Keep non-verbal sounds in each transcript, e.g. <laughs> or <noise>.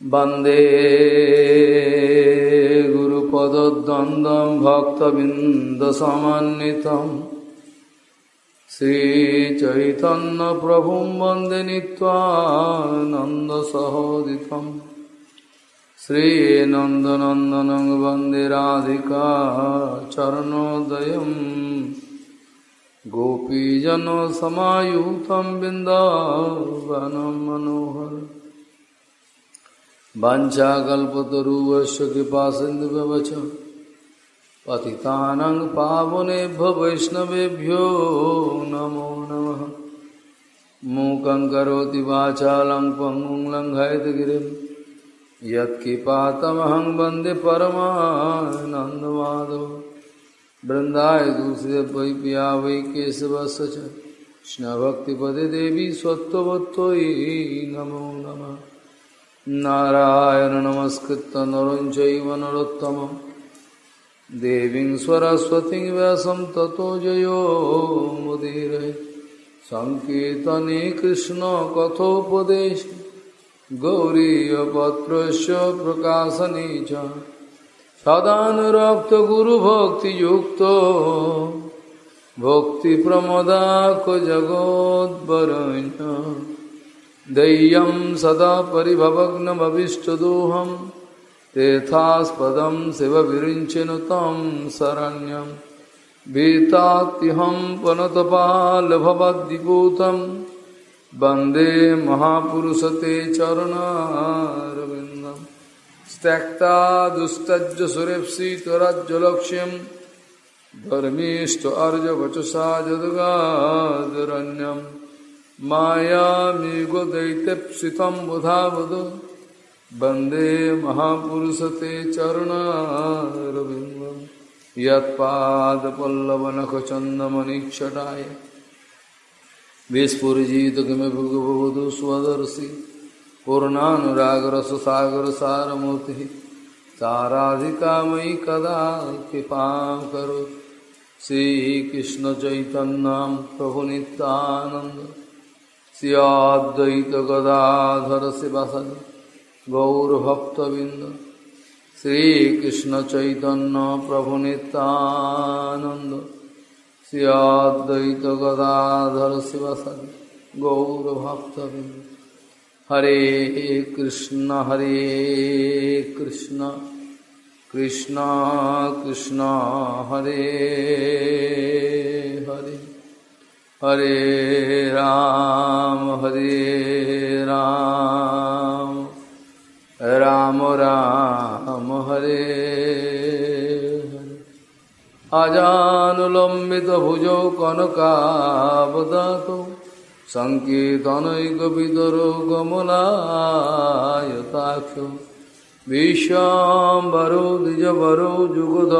वंदे गुरुपदद्वन्द्वं भक्तबिन्दसमन्वितम् श्रीचैतन्यप्रभुं वंदे नीत्वानन्दसहोदितम् श्रीनन्दनन्दनं वंदे राधिका चरणोदयम् गोपीजनसमायुतं बिन्दावनं मनोहर वाञ्छाकल्पतरुवस्य कृपासिन्धुव्यवच पतितानं पावनेभ्यो वैष्णवेभ्यो नमो नमः। मूकं करोति वाचालं पङ्गुं लङ्घयतगिरिं यत्किपातमहं वंदे परमानन्दमाधव। दूसरे वै पिया वै केशवस्य च देवी स्वत्ववत्त्वयि नमो नमः। नारायण नमस्कृत्य नरं चैव नरोत्तमं देवीं सरस्वतीं व्यासं ततो जयो मुदीरये सङ्कीर्तने कृष्णकथोपदेश गौरीयपत्रस्य प्रकाशने च। सदानुरक्तगुरुभक्तियुक्तो भक्तिप्रमदाकजगोद्वरण्य दैयं सदा परिभवग्नमविष्टदोहं, तेथास्पदं शिवविरिञ्चन तं शरण्यं। भीतात्यहं पनतपालभवद्दिपूतं वंदे महापुरुषते चरणारविन्दं। त्यक्ता दुस्तज्ज सुरेप्सितराज्यलक्ष्यं धर्मीष्ट अर्यवचसा जदगादरण्यम् मायामेघो दैत्यप्सितं बुधावद वंदे महापुरुषते चरणारविन्दं। यत्पादपल्लवनखचन्दमनिक्षटाय विस्फुरिजित किमपि भगवधू स्वदर्शि। पूर्णानुरागरससागरसारमूर्तिः। ताराधिका मयि कदा कृपां करोतु। श्रीकृष्णचैतन्यां प्रभुनितानन्द श्रियाद्वैत गदाधर शिवासन गौरभक्तबिंद श्रीकृष्ण चैतन्य प्रभु नित्यानंद श्रियाद्वैत गदाधर शिवासन गौरभक्तबिंद हरे कृष्ण हरे कृष्ण कृष्ण कृष्ण, हरे हरे। हरे राम हरे राम राम राम हरे हरे अजानुलम्बितभुजौ कनकावदातौ सङ्कीर्तनैकविदरो गमनायताक्षौ विश्वाम्बरो द्विजवरो जुगधर्मपालौ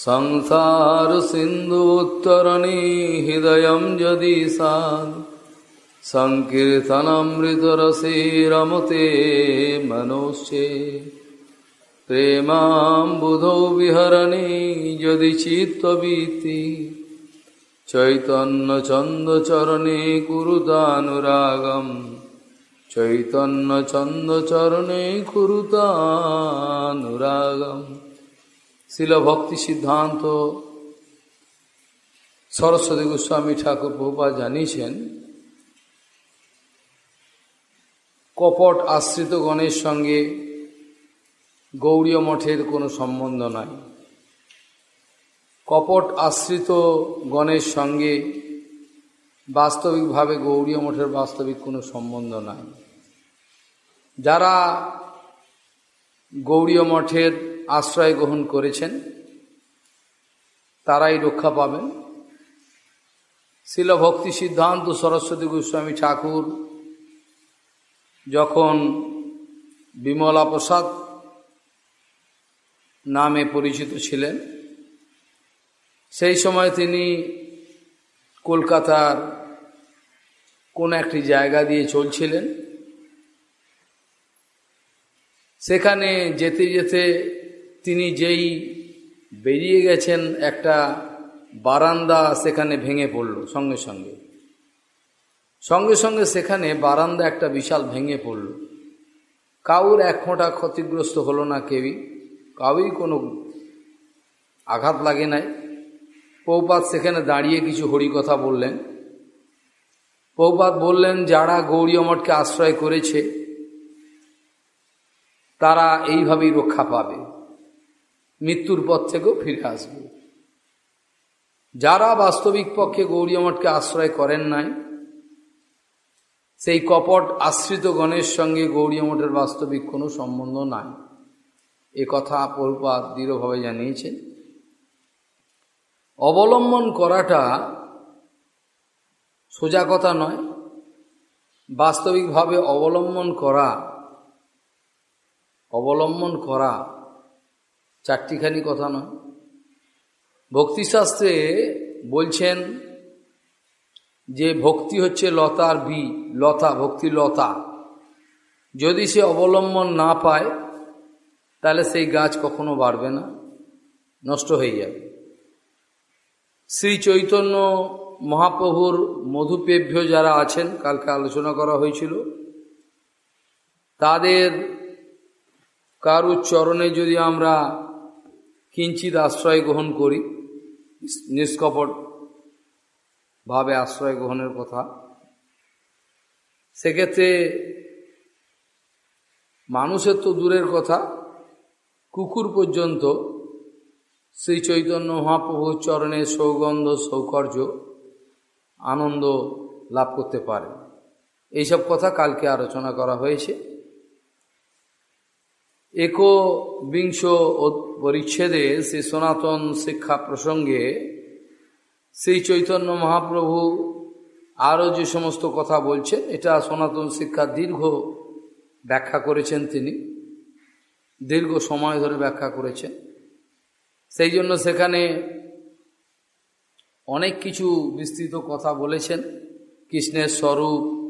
संसार सिंधु उत्तरणी हृदय यदि साध संकीर्तनमृतरसे रमते मनोश्चे प्रेमाबुधौ विहरणे यदि चित्तवीति चैतन्यचन्दचरणे कुरुतानुरागं चैतन्यचन्दचरणे कुरुतानुरागम् শিল ভক্তি সিদ্ধান্ত সরস্বতী গোস্বামী ঠাকুর বহুপা জানিয়েছেন, কপট আশ্রিত গণের সঙ্গে গৌড়ীয় মঠের কোনো সম্বন্ধ নাই। কপট আশ্রিত গণের সঙ্গে বাস্তবিকভাবে গৌড়ীয় মঠের বাস্তবিক কোনো সম্বন্ধ নাই। যারা গৌড়ীয় মঠের আশ্রয় গ্রহণ করেছেন, তারাই রক্ষা পাবেন। শিল ভক্তি সিদ্ধান্ত সরস্বতী গোস্বামী ঠাকুর যখন বিমলা প্রসাদ নামে পরিচিত ছিলেন, সেই সময় তিনি কলকাতার কোন একটি জায়গা দিয়ে চলছিলেন। সেখানে যেতে যেতে তিনি যেই বেরিয়ে গেছেন একটা বারান্দা সেখানে ভেঙে পড়ল সঙ্গে সঙ্গে। সঙ্গে সঙ্গে সেখানে বারান্দা একটা বিশাল ভেঙে পড়ল। কাউর এক ফোঁটা ক্ষতিগ্রস্ত হলো না কেউই, কাউই কোনো আঘাত লাগে নাই। পৌপাত সেখানে দাঁড়িয়ে কিছু হরিকথা বললেন। পৌপাত বললেন, যারা গৌরী অমঠকে আশ্রয় করেছে, তারা এইভাবেই রক্ষা পাবে। মৃত্যুর পথ থেকেও ফিরে আসবে। যারা বাস্তবিক পক্ষে গৌরী মঠকে আশ্রয় করেন নাই, সেই কপট আশ্রিত গণের সঙ্গে গৌরী মঠের বাস্তবিক কোনো সম্বন্ধ নাই। এ কথা পরুপাত দৃঢ়ভাবে জানিয়েছেন। অবলম্বন করাটা সোজা কথা নয়। বাস্তবিকভাবে অবলম্বন করা অবলম্বন করা চারটিখানি কথা নয়। ভক্তিশাস্ত্রে বলছেন যে ভক্তি হচ্ছে লতার বি, লতা, ভক্তি লতা। যদি সে অবলম্বন না পায়, তাহলে সেই গাছ কখনো বাড়বে না, নষ্ট হয়ে যাবে। শ্রী চৈতন্য মহাপ্রভুর মধুপেভ্য যারা আছেন, কালকে আলোচনা করা হয়েছিল, তাদের কারুর চরণে যদি আমরা কিঞ্চিত আশ্রয় গ্রহণ করি, নিষ্কপট ভাবে আশ্রয় গ্রহণের কথা। সেক্ষেত্রে মানুষের তো দূরের কথা। কুকুর পর্যন্ত শ্রী চৈতন্য মহাপ্রভুর চরণে সৌগন্ধ, সৌকর্য, আনন্দ লাভ করতে পারে। এইসব কথা কালকে আলোচনা করা হয়েছে। একবিংশ পরিচ্ছেদে শ্রী সনাতন শিক্ষা প্রসঙ্গে শ্রী চৈতন্য মহাপ্রভু আরও যে সমস্ত কথা বলছেন, এটা সনাতন শিক্ষা দীর্ঘ ব্যাখ্যা করেছেন তিনি। দীর্ঘ সময় ধরে ব্যাখ্যা করেছেন। সেই জন্য সেখানে অনেক কিছু বিস্তৃত কথা বলেছেন। কৃষ্ণের স্বরূপ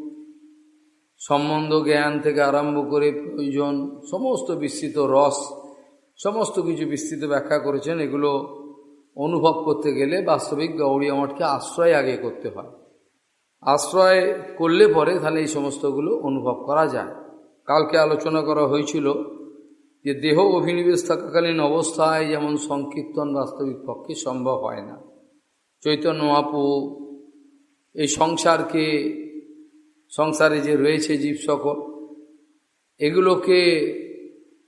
সম্বন্ধ জ্ঞান থেকে আরম্ভ করে প্রয়োজন, সমস্ত বিস্তৃত রস, সমস্ত কিছু বিস্তৃত ব্যাখ্যা করেছেন, এগুলো অনুভব করতে গেলে বাস্তবিক গৌরী মঠকে আশ্রয় আগে করতে হয়। আশ্রয় করলে পরে তাহলে এই সমস্তগুলো অনুভব করা যায়। কালকে আলোচনা করা হয়েছিল যে দেহ অভিনিবেশ থাকাকালীন অবস্থায় যেমন সংকীর্তন বাস্তবিক পক্ষে সম্ভব হয় না। চৈতন্য আপু এই সংসারকে সংসারে যে রয়েছে জীব সকল, এগুলোকে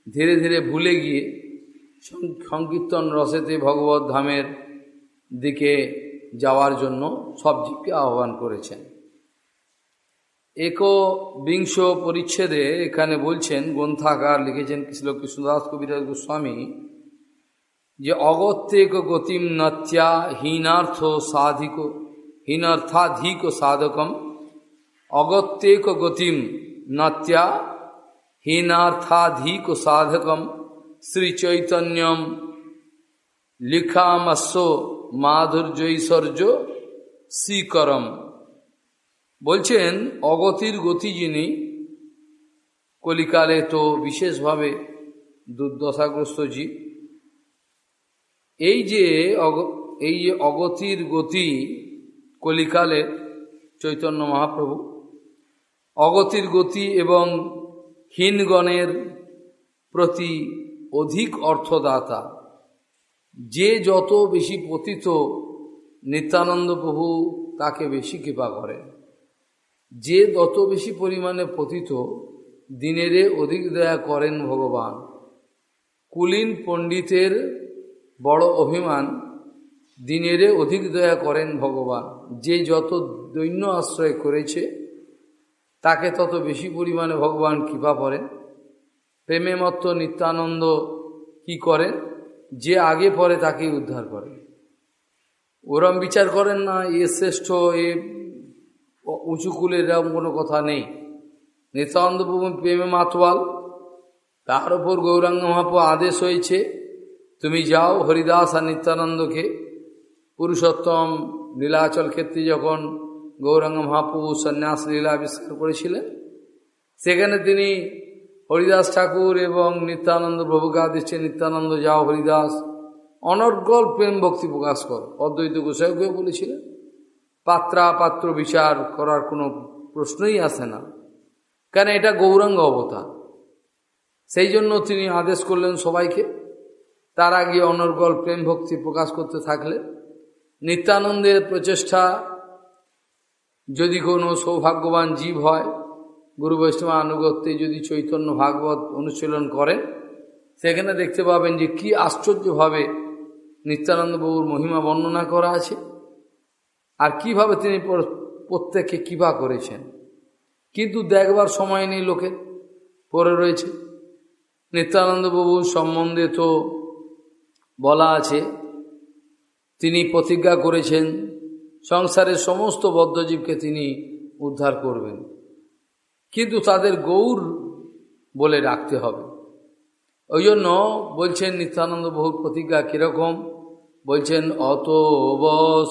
ধীরে ধীরে ভুলে গিয়ে সংকীর্তন রসেতে ভগবত ধামের দিকে যাওয়ার জন্য সব জীবকে আহ্বান করেছেন। এক বিংশ পরিচ্ছেদে এখানে বলছেন, গ্রন্থাকার লিখেছেন কৃষ্ণ কৃষ্ণদাস কবিরাজ গোস্বামী যে, অগত্যেক গতিম নত্যা হীনার্থ সাধিক, হীনার্থাধিক সাধকম অগত্যেক গতিম নত্যা হীনার্থাধিক সাধকম শ্রীচৈতন্যম। লিখামস্য মাধুর্যৈশ্বর্য শ্রীকরম বলছেন, অগতির গতি যিনি, কলিকালে তো বিশেষভাবে দুর্দশাগ্রস্ত জীব এই যে এই অগতির গতি কলিকালে চৈতন্য মহাপ্রভু অগতির গতি এবং হীনগণের প্রতি অধিক অর্থদাতা। যে যত বেশি পতিত, নিত্যানন্দ প্রভু তাকে বেশি কৃপা করেন যে যত বেশি পরিমাণে পতিত, দিনেরে অধিক দয়া করেন ভগবান। কুলীন পণ্ডিতের বড় অভিমান, দিনেরে অধিক দয়া করেন ভগবান। যে যত দৈন্য আশ্রয় করেছে তাকে তত বেশি পরিমাণে ভগবান কৃপা করেন প্রেমে মত্ত নিত্যানন্দ কি করেন যে আগে পরে তাকেই উদ্ধার করে। ওরম বিচার করেন না, এ শ্রেষ্ঠ, এ উঁচু কুলের এরকম কোনো কথা নেই। নিত্যানন্দ প্রেমে মাতোয়াল, তার উপর গৌরাঙ্গ মহাপ্রু আদেশ হয়েছে, তুমি যাও হরিদাস আর নিত্যানন্দকে। পুরুষোত্তম, নীলাচল ক্ষেত্রে যখন গৌরাঙ্গ মহাপ্রভু সন্ন্যাস লীলা আবিষ্কার করেছিলেন। সেখানে তিনি হরিদাস ঠাকুর এবং নিত্যানন্দ প্রভুকা দিচ্ছে নিত্যানন্দ যাও হরিদাস অনর্গল প্রেম ভক্তি প্রকাশ কর। অদ্বৈত গোসাইকেও বলেছিলেন। পাত্রা পাত্র বিচার করার কোনো প্রশ্নই আসে না। কেন এটা গৌরাঙ্গ অবতার? সেই জন্য তিনি আদেশ করলেন সবাইকে, তার আগে অনর্গল প্রেম ভক্তি প্রকাশ করতে থাকলে নিত্যানন্দের প্রচেষ্টা যদি কোনো সৌভাগ্যবান জীব হয়, গুরু বৈষ্ণব আনুগত্যে যদি চৈতন্য ভাগবত অনুশীলন করেন সেখানে দেখতে পাবেন যে কি আশ্চর্যভাবে নিত্যানন্দ বাবুর মহিমা বর্ণনা করা আছে, আর কীভাবে তিনি প্রত্যেককে কিবা করেছেন। কিন্তু দেখবার সময় নেই লোকে পড়ে রয়েছে। নিত্যানন্দ বাবুর সম্বন্ধে তো বলা আছে, তিনি প্রতিজ্ঞা করেছেন সংসারের সমস্ত বদ্ধজীবকে তিনি উদ্ধার করবেন। কিন্তু তাদের গৌর বলে রাখতে হবে। ওই জন্য বলছেন নিত্যানন্দ বহু প্রতিজ্ঞা কীরকম? বলছেন অত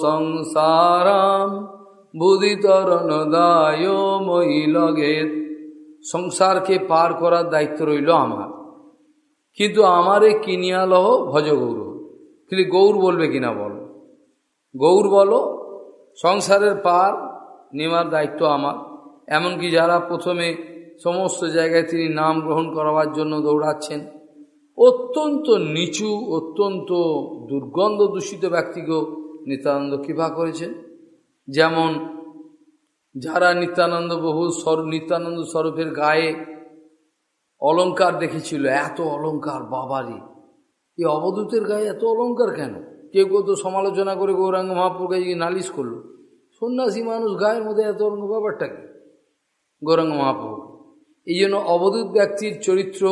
সংসারাম বুদিতরণদায় মহিলগের সংসারকে পার করার দায়িত্ব রইল আমার। কিন্তু আমারে কিনিয়া লহ ভজ গৌর কিন্তু গৌর বলবে কিনা বলো? গৌর বলো সংসারের পার নেওয়ার দায়িত্ব আমার। এমনকি যারা প্রথমে সমস্ত জায়গায় তিনি নাম গ্রহণ করাবার জন্য দৌড়াচ্ছেন, অত্যন্ত নিচু, অত্যন্ত দুর্গন্ধ দূষিত ব্যক্তিকেও নিত্যানন্দ কৃপা করেছেন। যেমন যারা নিত্যানন্দ বহু স্বর, নিত্যানন্দ স্বরূপের গায়ে অলঙ্কার দেখেছিল, এত অলঙ্কার বাবারি, এই অবধূতের গায়ে এত অলঙ্কার কেন? কেউ কেউ তো সমালোচনা করে গৌরাঙ্গ মহাপ্রভুকে নালিশ করল। সন্ন্যাসী মানুষ গায়ের মধ্যে এত অলঙ্ক ব্যাপারটা কি? গৌরাঙ্গ মহাপ্রভু, এই জন্য অবধূত ব্যক্তির চরিত্র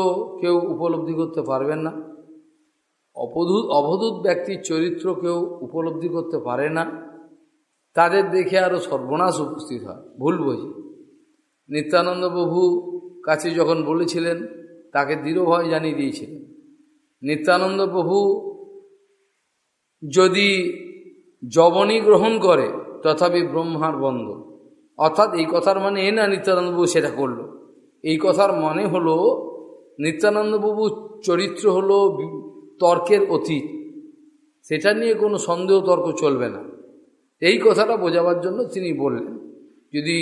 কেউ উপলব্ধি করতে পারবেন না। অপধূত অবধূত ব্যক্তির চরিত্র কেউ উপলব্ধি করতে পারে না। তাদের দেখে আরও সর্বনাশ উপস্থিত হয়। ভুল বুঝি। নিত্যানন্দ প্রভু কাছে যখন বলেছিলেন, তাকে দৃঢ়ভয় জানিয়ে দিয়েছিলেন। নিত্যানন্দ প্রভু যদি জবনী গ্রহণ করে, তথাপি ব্রহ্মার বন্ধ। অর্থাৎ এই কথার মানে এ না নিত্যানন্দবাবু সেটা করল। এই কথার মানে হলো নিত্যানন্দবাবু চরিত্র হলো তর্কের অতীত। সেটা নিয়ে কোনো সন্দেহ তর্ক চলবে না। এই কথাটা বোঝাবার জন্য তিনি বললেন, যদি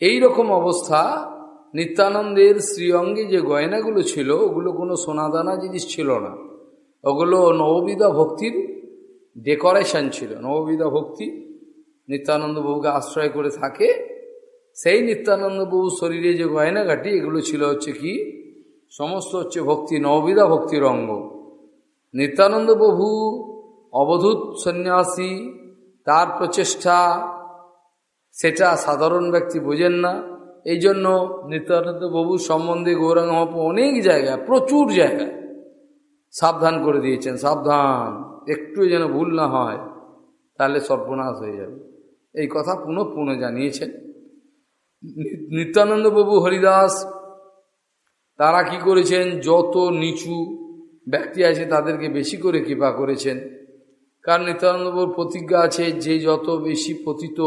এই রকম অবস্থা, নিত্যানন্দের শ্রীঅঙ্গে যে গয়নাগুলো ছিল, ওগুলো কোনো সোনাদানা জিনিস ছিল না। ওগুলো নববিধা ভক্তির ডেকোরেশন ছিল। নববিধা ভক্তি নিত্যানন্দ বহুকে আশ্রয় করে থাকে। সেই নিত্যানন্দ বহু শরীরে যে গয়নাঘাটি এগুলো ছিল হচ্ছে কি? সমস্ত হচ্ছে ভক্তি, নববিধা ভক্তির অঙ্গ। নিত্যানন্দ বহু অবধূত সন্ন্যাসী, তার প্রচেষ্টা, সেটা সাধারণ ব্যক্তি বোঝেন না। এই জন্য নিত্যানন্দ বাবু সম্বন্ধে গৌরাঙ্গ অনেক জায়গায়, প্রচুর জায়গায় সাবধান করে দিয়েছেন, সাবধান। একটু যেন ভুল না হয়, তাহলে সর্বনাশ হয়ে যাবে। এই কথা পুনঃ পুনঃ জানিয়েছেন নিত্যানন্দ বাবু হরিদাস, তারা কি করেছেন? যত নিচু ব্যক্তি আছে, তাদেরকে বেশি করে কৃপা করেছেন। কারণ নিত্যানন্দবাবুর প্রতিজ্ঞা আছে, যে যত বেশি পতিত,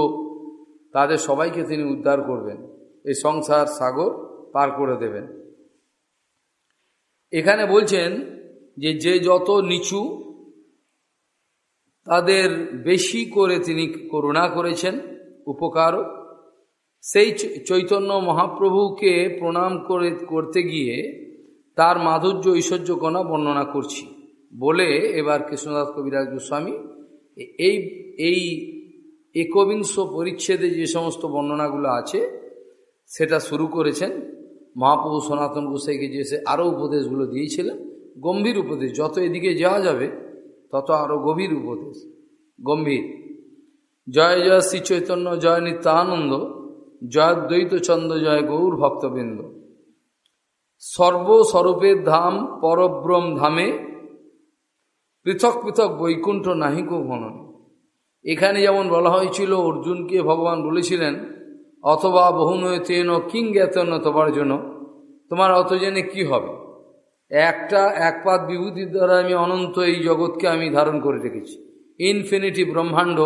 তাদের সবাইকে তিনি উদ্ধার করবেন। এই সংসার সাগর পার করে দেবেন। এখানে বলছেন যে যে যত নিচু, তাদের বেশি করে তিনি করুণা করেছেন উপকার সেই চৈতন্য মহাপ্রভুকে প্রণাম করে, করতে গিয়ে তার মাধুর্য ঐশ্বর্যকণা বর্ণনা করছি। বলে এবার কৃষ্ণদাস কবিরাজ গোস্বামী এই এই একবিংশ পরিচ্ছেদে যে সমস্ত বর্ণনাগুলো আছে, সেটা শুরু করেছেন। মহাপ্রভু সনাতন গোসাইকে যে সে আরও উপদেশগুলো দিয়েছিলেন গম্ভীর উপদেশ, যত এদিকে যাওয়া যাবে, তত আরও গভীর উপদেশ। গম্ভীর। জয় জয় শ্রী চৈতন্য, জয় নিত্যানন্দ, জয় দ্বৈত চন্দ্র জয় গৌর ভক্তবৃন্দ। সর্বস্বরূপের ধাম পরব্রম ধামে পৃথক পৃথক বৈকুণ্ঠ নাহিক গণনে এখানে যেমন বলা হয়েছিল, অর্জুনকে ভগবান বলেছিলেন, অথবা বহুনয়তেন কিং জ্ঞাতন তোমার জন্য, তোমার অত জেনে কি হবে? একটা একপাত বিভূতির দ্বারা আমি অনন্ত এই জগৎকে আমি ধারণ করে রেখেছি। ইনফিনিটি ব্রহ্মাণ্ড,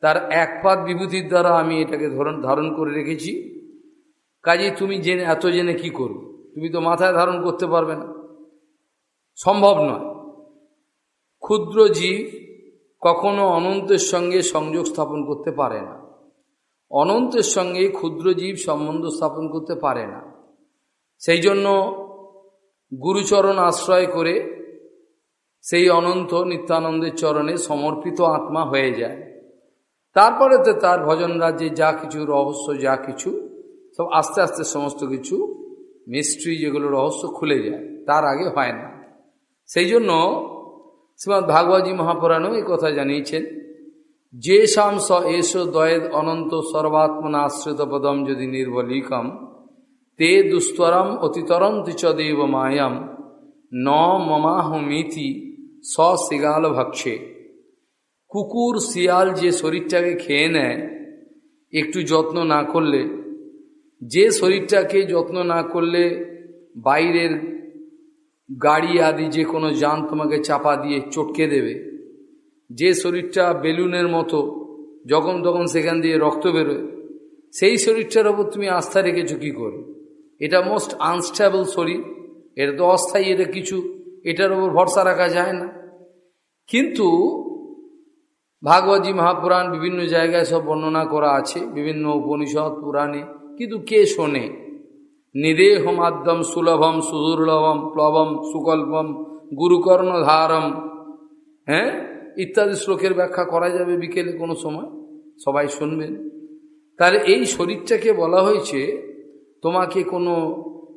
তার একপাত বিভূতির দ্বারা আমি এটাকে ধরন ধারণ করে রেখেছি। কাজে তুমি জেনে, এত জেনে কি করবে? তুমি তো মাথায় ধারণ করতে পারবে না। সম্ভব নয়। ক্ষুদ্র জীব কখনো অনন্তের সঙ্গে সংযোগ স্থাপন করতে পারে না। অনন্তের সঙ্গে ক্ষুদ্র জীব সম্বন্ধ স্থাপন করতে পারে না। সেই জন্য গুরুচরণ আশ্রয় করে সেই অনন্ত নিত্যানন্দের চরণে সমর্পিত আত্মা হয়ে যায়। তারপরে তো তার ভজন রাজ্যে যা কিছু রহস্য, যা কিছু, সব আস্তে আস্তে সমস্ত কিছু মিস্ট্রি যেগুলো রহস্য খুলে যায়, তার আগে হয় না। সেই জন্য শ্রীমৎ ভাগবতী মহাপুরাণও এই কথা জানিয়েছেন যে শাম স এস দয়েদ অনন্ত সর্বাত্মনা আশ্রিত পদম যদি নির্বলিকম তে দুস্তরম অতিতরম তিচদেব মায়াম, ন মমাহমিতি স শিগাল ভক্ষে। কুকুর শিয়াল যে শরীরটাকে খেয়ে নেয়, একটু যত্ন না করলে, যে শরীরটাকে যত্ন না করলে বাইরের গাড়ি আদি যে কোনো যান তোমাকে চাপা দিয়ে চটকে দেবে। যে শরীরটা বেলুনের মতো যখন তখন সেখান দিয়ে রক্ত বেরোয়, সেই শরীরটার ওপর তুমি আস্থা রেখেছো কী করে? এটা মোস্ট আনস্টেবল শরীর এটা তো অস্থায়ী এটা কিছু, এটার ওপর ভরসা রাখা যায় না। কিন্তু ভাগবতী মহাপুরাণ বিভিন্ন জায়গায় সব বর্ণনা করা আছে, বিভিন্ন উপনিষদ, পুরাণে, কিন্তু কে শোনে? নিদেহমাদ্যম সুলভম, সুদুর্লভম, প্লবম, সুকল্পম, গুরুকর্ণধারম হ্যাঁ? ইত্যাদি শ্লোকের ব্যাখ্যা করা যাবে বিকেলে কোনো সময়, সবাই শুনবেন। তাহলে এই শরীরটাকে বলা হয়েছে তোমাকে কোনো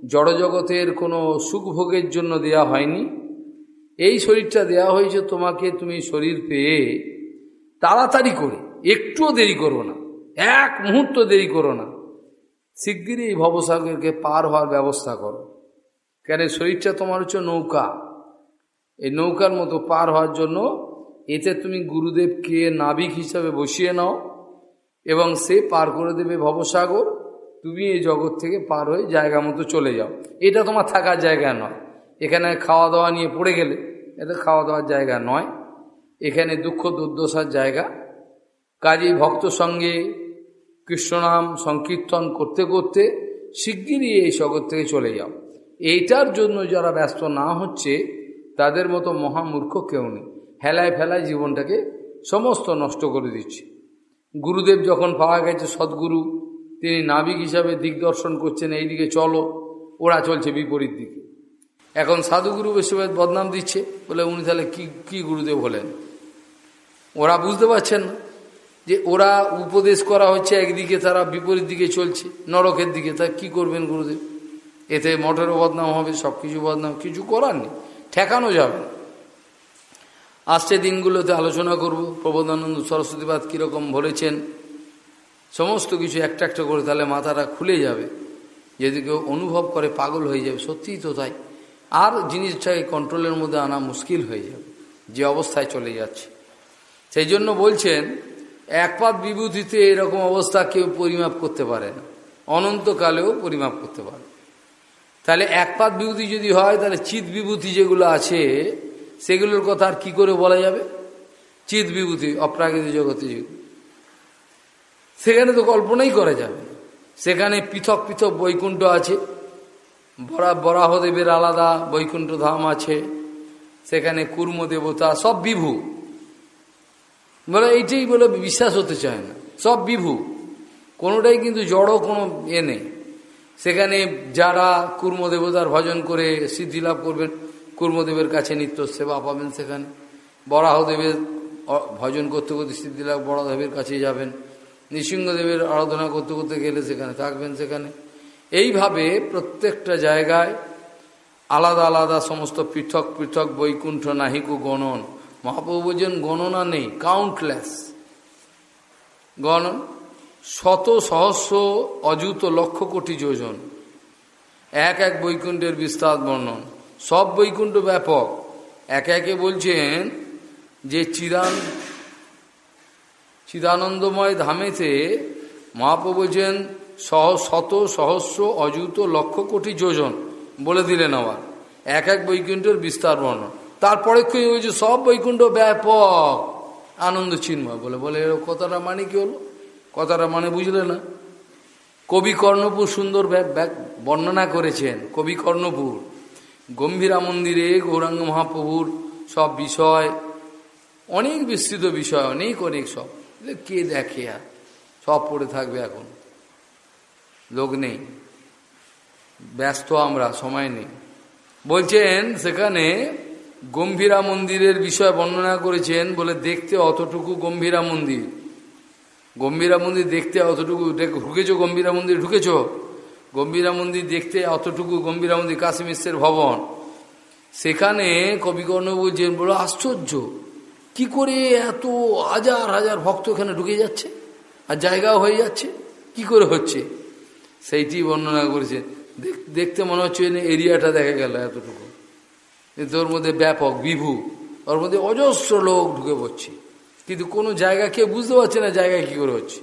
জড়জগতের কোনো সুখভোগের জন্য দেয়া হয়নি। এই শরীরটা দেয়া হয়েছে তোমাকে তুমি শরীর পেয়ে তাড়াতাড়ি করে, একটুও দেরি করো না, এক মুহূর্ত দেরি করো না। শিগগিরই এই ভবসাগরকে পার হওয়ার ব্যবস্থা করো। কেন শরীরটা তোমার হচ্ছে নৌকা। এই নৌকার মতো পার হওয়ার জন্য এতে তুমি গুরুদেবকে নাবিক হিসাবে বসিয়ে নাও এবং সে পার করে দেবে ভবসাগর। তুমি এই জগৎ থেকে পার হয়ে জায়গা মতো চলে যাও। এটা তোমার থাকার জায়গা নয়। এখানে খাওয়া দাওয়া নিয়ে পড়ে গেলে এটা খাওয়া দাওয়ার জায়গা নয়। এখানে দুঃখ দুর্দশার জায়গা। কাজী ভক্ত সঙ্গে কৃষ্ণনাম সংকীর্তন করতে করতে শিগগিরই এই জগৎ থেকে চলে যাও। এইটার জন্য যারা ব্যস্ত না হচ্ছে, তাদের মতো মহামূর্খ কেউ নেই। হেলায় ফেলায় জীবনটাকে সমস্ত নষ্ট করে দিচ্ছে। গুরুদেব যখন পাওয়া গেছে সদ্গুরু তিনি নাবিক হিসাবে দিগদর্শন করছেন, এইদিকে চলো, ওরা চলছে বিপরীত দিকে। এখন সাধুগুরু বেশিরভাগ বদনাম দিচ্ছে, বলে উনি তাহলে কি কি গুরুদেব হলেন? ওরা বুঝতে পারছেন যে ওরা উপদেশ করা হচ্ছে, একদিকে তারা বিপরীত দিকে চলছে, নরকের দিকে। তা কি করবেন গুরুদেব? এতে মঠেরও বদনাম হবে সব কিছু বদনাম, কিছু করার নেই, ঠেকানো যাবে আসছে দিনগুলোতে আলোচনা করব প্রবোধানন্দ সরস্বতীবাদ কীরকম বলেছেন সমস্ত কিছু একটা একটা করে তাহলে মাথাটা খুলে যাবে। যদি কেউ অনুভব করে পাগল হয়ে যাবে, সত্যিই তো তাই। আর জিনিসটাকে কন্ট্রোলের মধ্যে আনা মুশকিল হয়ে যাবে, যে অবস্থায় চলে যাচ্ছে। সেই জন্য বলছেন একপাত বিভূতিতে এরকম অবস্থা কেউ পরিমাপ করতে পারে না। অনন্তকালেও পরিমাপ করতে পারে। তাহলে একপাত বিভূতি যদি হয়, তাহলে চিত বিভূতি যেগুলো আছে, সেগুলোর কথা আর কী করে বলা যাবে? চিত বিভূতি অপ্রাকৃতিক জগতে যেগুলো। সেখানে তো কল্পনাই করা যাবে সেখানে পৃথক পৃথক বৈকুণ্ঠ আছে। বরা বরাহদেবের আলাদা বৈকুণ্ঠ ধাম আছে। সেখানে কুর্ম দেবতা, সব বিভু। বলে এইটাই বলে বিশ্বাস হতে চায় না। সব বিভু। কোনোটাই কিন্তু জড়ো কোনো এ নেই। সেখানে যারা কুর্মদেবতার ভজন করে সিদ্ধি লাভ করবেন কুর্মদেবের কাছে নিত্য সেবা পাবেন সেখানে। বরাহদেবের ভজন করতে করতে সিদ্ধি লাভ বড়দেবের কাছে যাবেন। নৃসিংহদেবের আরাধনা করতে করতে গেলে সেখানে, থাকবেন সেখানে। এইভাবে প্রত্যেকটা জায়গায় আলাদা আলাদা সমস্ত পৃথক পৃথক বৈকুণ্ঠ নাহিকু গণন। মহাপ্রভু বলছেন গণনা নেই কাউন্টলেস গণন, শত সহস্র অযুত লক্ষ কোটি যোজন। এক এক বৈকুণ্ঠের বিস্তার বর্ণন। সব বৈকুণ্ঠ ব্যাপক। একে একে বলছেন যে চিরান চিদানন্দময় ধামেতে মহাপ্রভু বলছেন সহ শত সহস্র অযুত লক্ষ কোটি যোজন বলে দিলেন আবার। এক এক বৈকুণ্ঠের বিস্তার বর্ণ তারপরে কি হয়েছে সব বৈকুণ্ঠ ব্যাপক আনন্দ চিন্ময় বলে। বলে এর কথাটা মানে কি হলো? কথাটা মানে বুঝলে না? কবি কর্ণপুর সুন্দর বর্ণনা করেছেন কবি কর্ণপুর। গম্ভীরা মন্দিরে গৌরাঙ্গ মহাপ্রভুর সব বিষয়, অনেক বিস্তৃত বিষয়, অনেক অনেক সব। কে দেখে আর? সব পড়ে থাকবে এখন। লোক নেই। ব্যস্ত আমরা, সময় নেই। বলছেন, সেখানে গম্ভীরা মন্দিরের বিষয় বর্ণনা করেছেন বলে দেখতে অতটুকু গম্ভীরা মন্দির। গম্ভীরা মন্দির দেখতে অতটুকু ঢুকেছ গম্ভীরা মন্দির, ঢুকেছ? গম্ভীরা মন্দির দেখতে অতটুকু গম্ভীরা মন্দির, কাশী মিশ্রের ভবন। সেখানে কবিকর্ণ বলছেন, বলো আশ্চর্য। কি করে এত হাজার হাজার ভক্ত এখানে ঢুকে যাচ্ছে? আর জায়গাও হয়ে যাচ্ছে? কি করে হচ্ছে? সেইটি বর্ণনা করেছে। দেখতে মনে হচ্ছে এরিয়াটা দেখা গেল এতটুকু। তোর মধ্যে ব্যাপক, বিভু। ওর মধ্যে অজস্র লোক ঢুকে পড়ছে। কিন্তু কোনো জায়গা কেউ বুঝতে পারছে না জায়গায় কি করে হচ্ছে।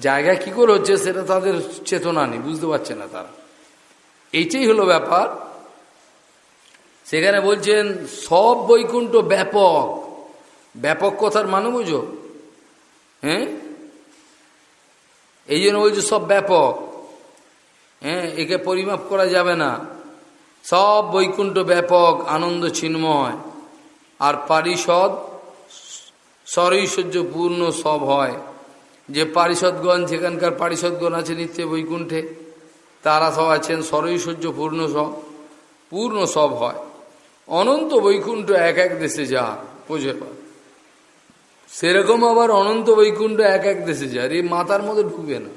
জায়গা কি করে হচ্ছে সেটা তাদের চেতনা নেই, বুঝতে পারছে না তারা। এইটাই হলো ব্যাপার। সেখানে বলছেন, সব বৈকুণ্ঠ ব্যাপক। ব্যাপক কথার মানে বুঝো? হ্যাঁ? এই জন্য বলছে সব ব্যাপক। হ্যাঁ একে পরিমাপ করা যাবে না। সব বৈকুণ্ঠ ব্যাপক, আনন্দ চিন্ময় আর পারিষদ সরৈশ্বর্য পূর্ণ সব হয়। যে পারিষদগণ, যেখানকার পারিষদগণ আছে নিত্য বৈকুণ্ঠে, তারা সব আছেন সরৈশ্বর্য পূর্ণ সব পূর্ণ সব হয়। অনন্ত বৈকুণ্ঠ এক এক দেশে যা, বোঝে পা সেরকম আবার অনন্ত বৈকুণ্ঠ এক এক দেশে যায়। এই মাতার মধ্যে ঢুকবে না।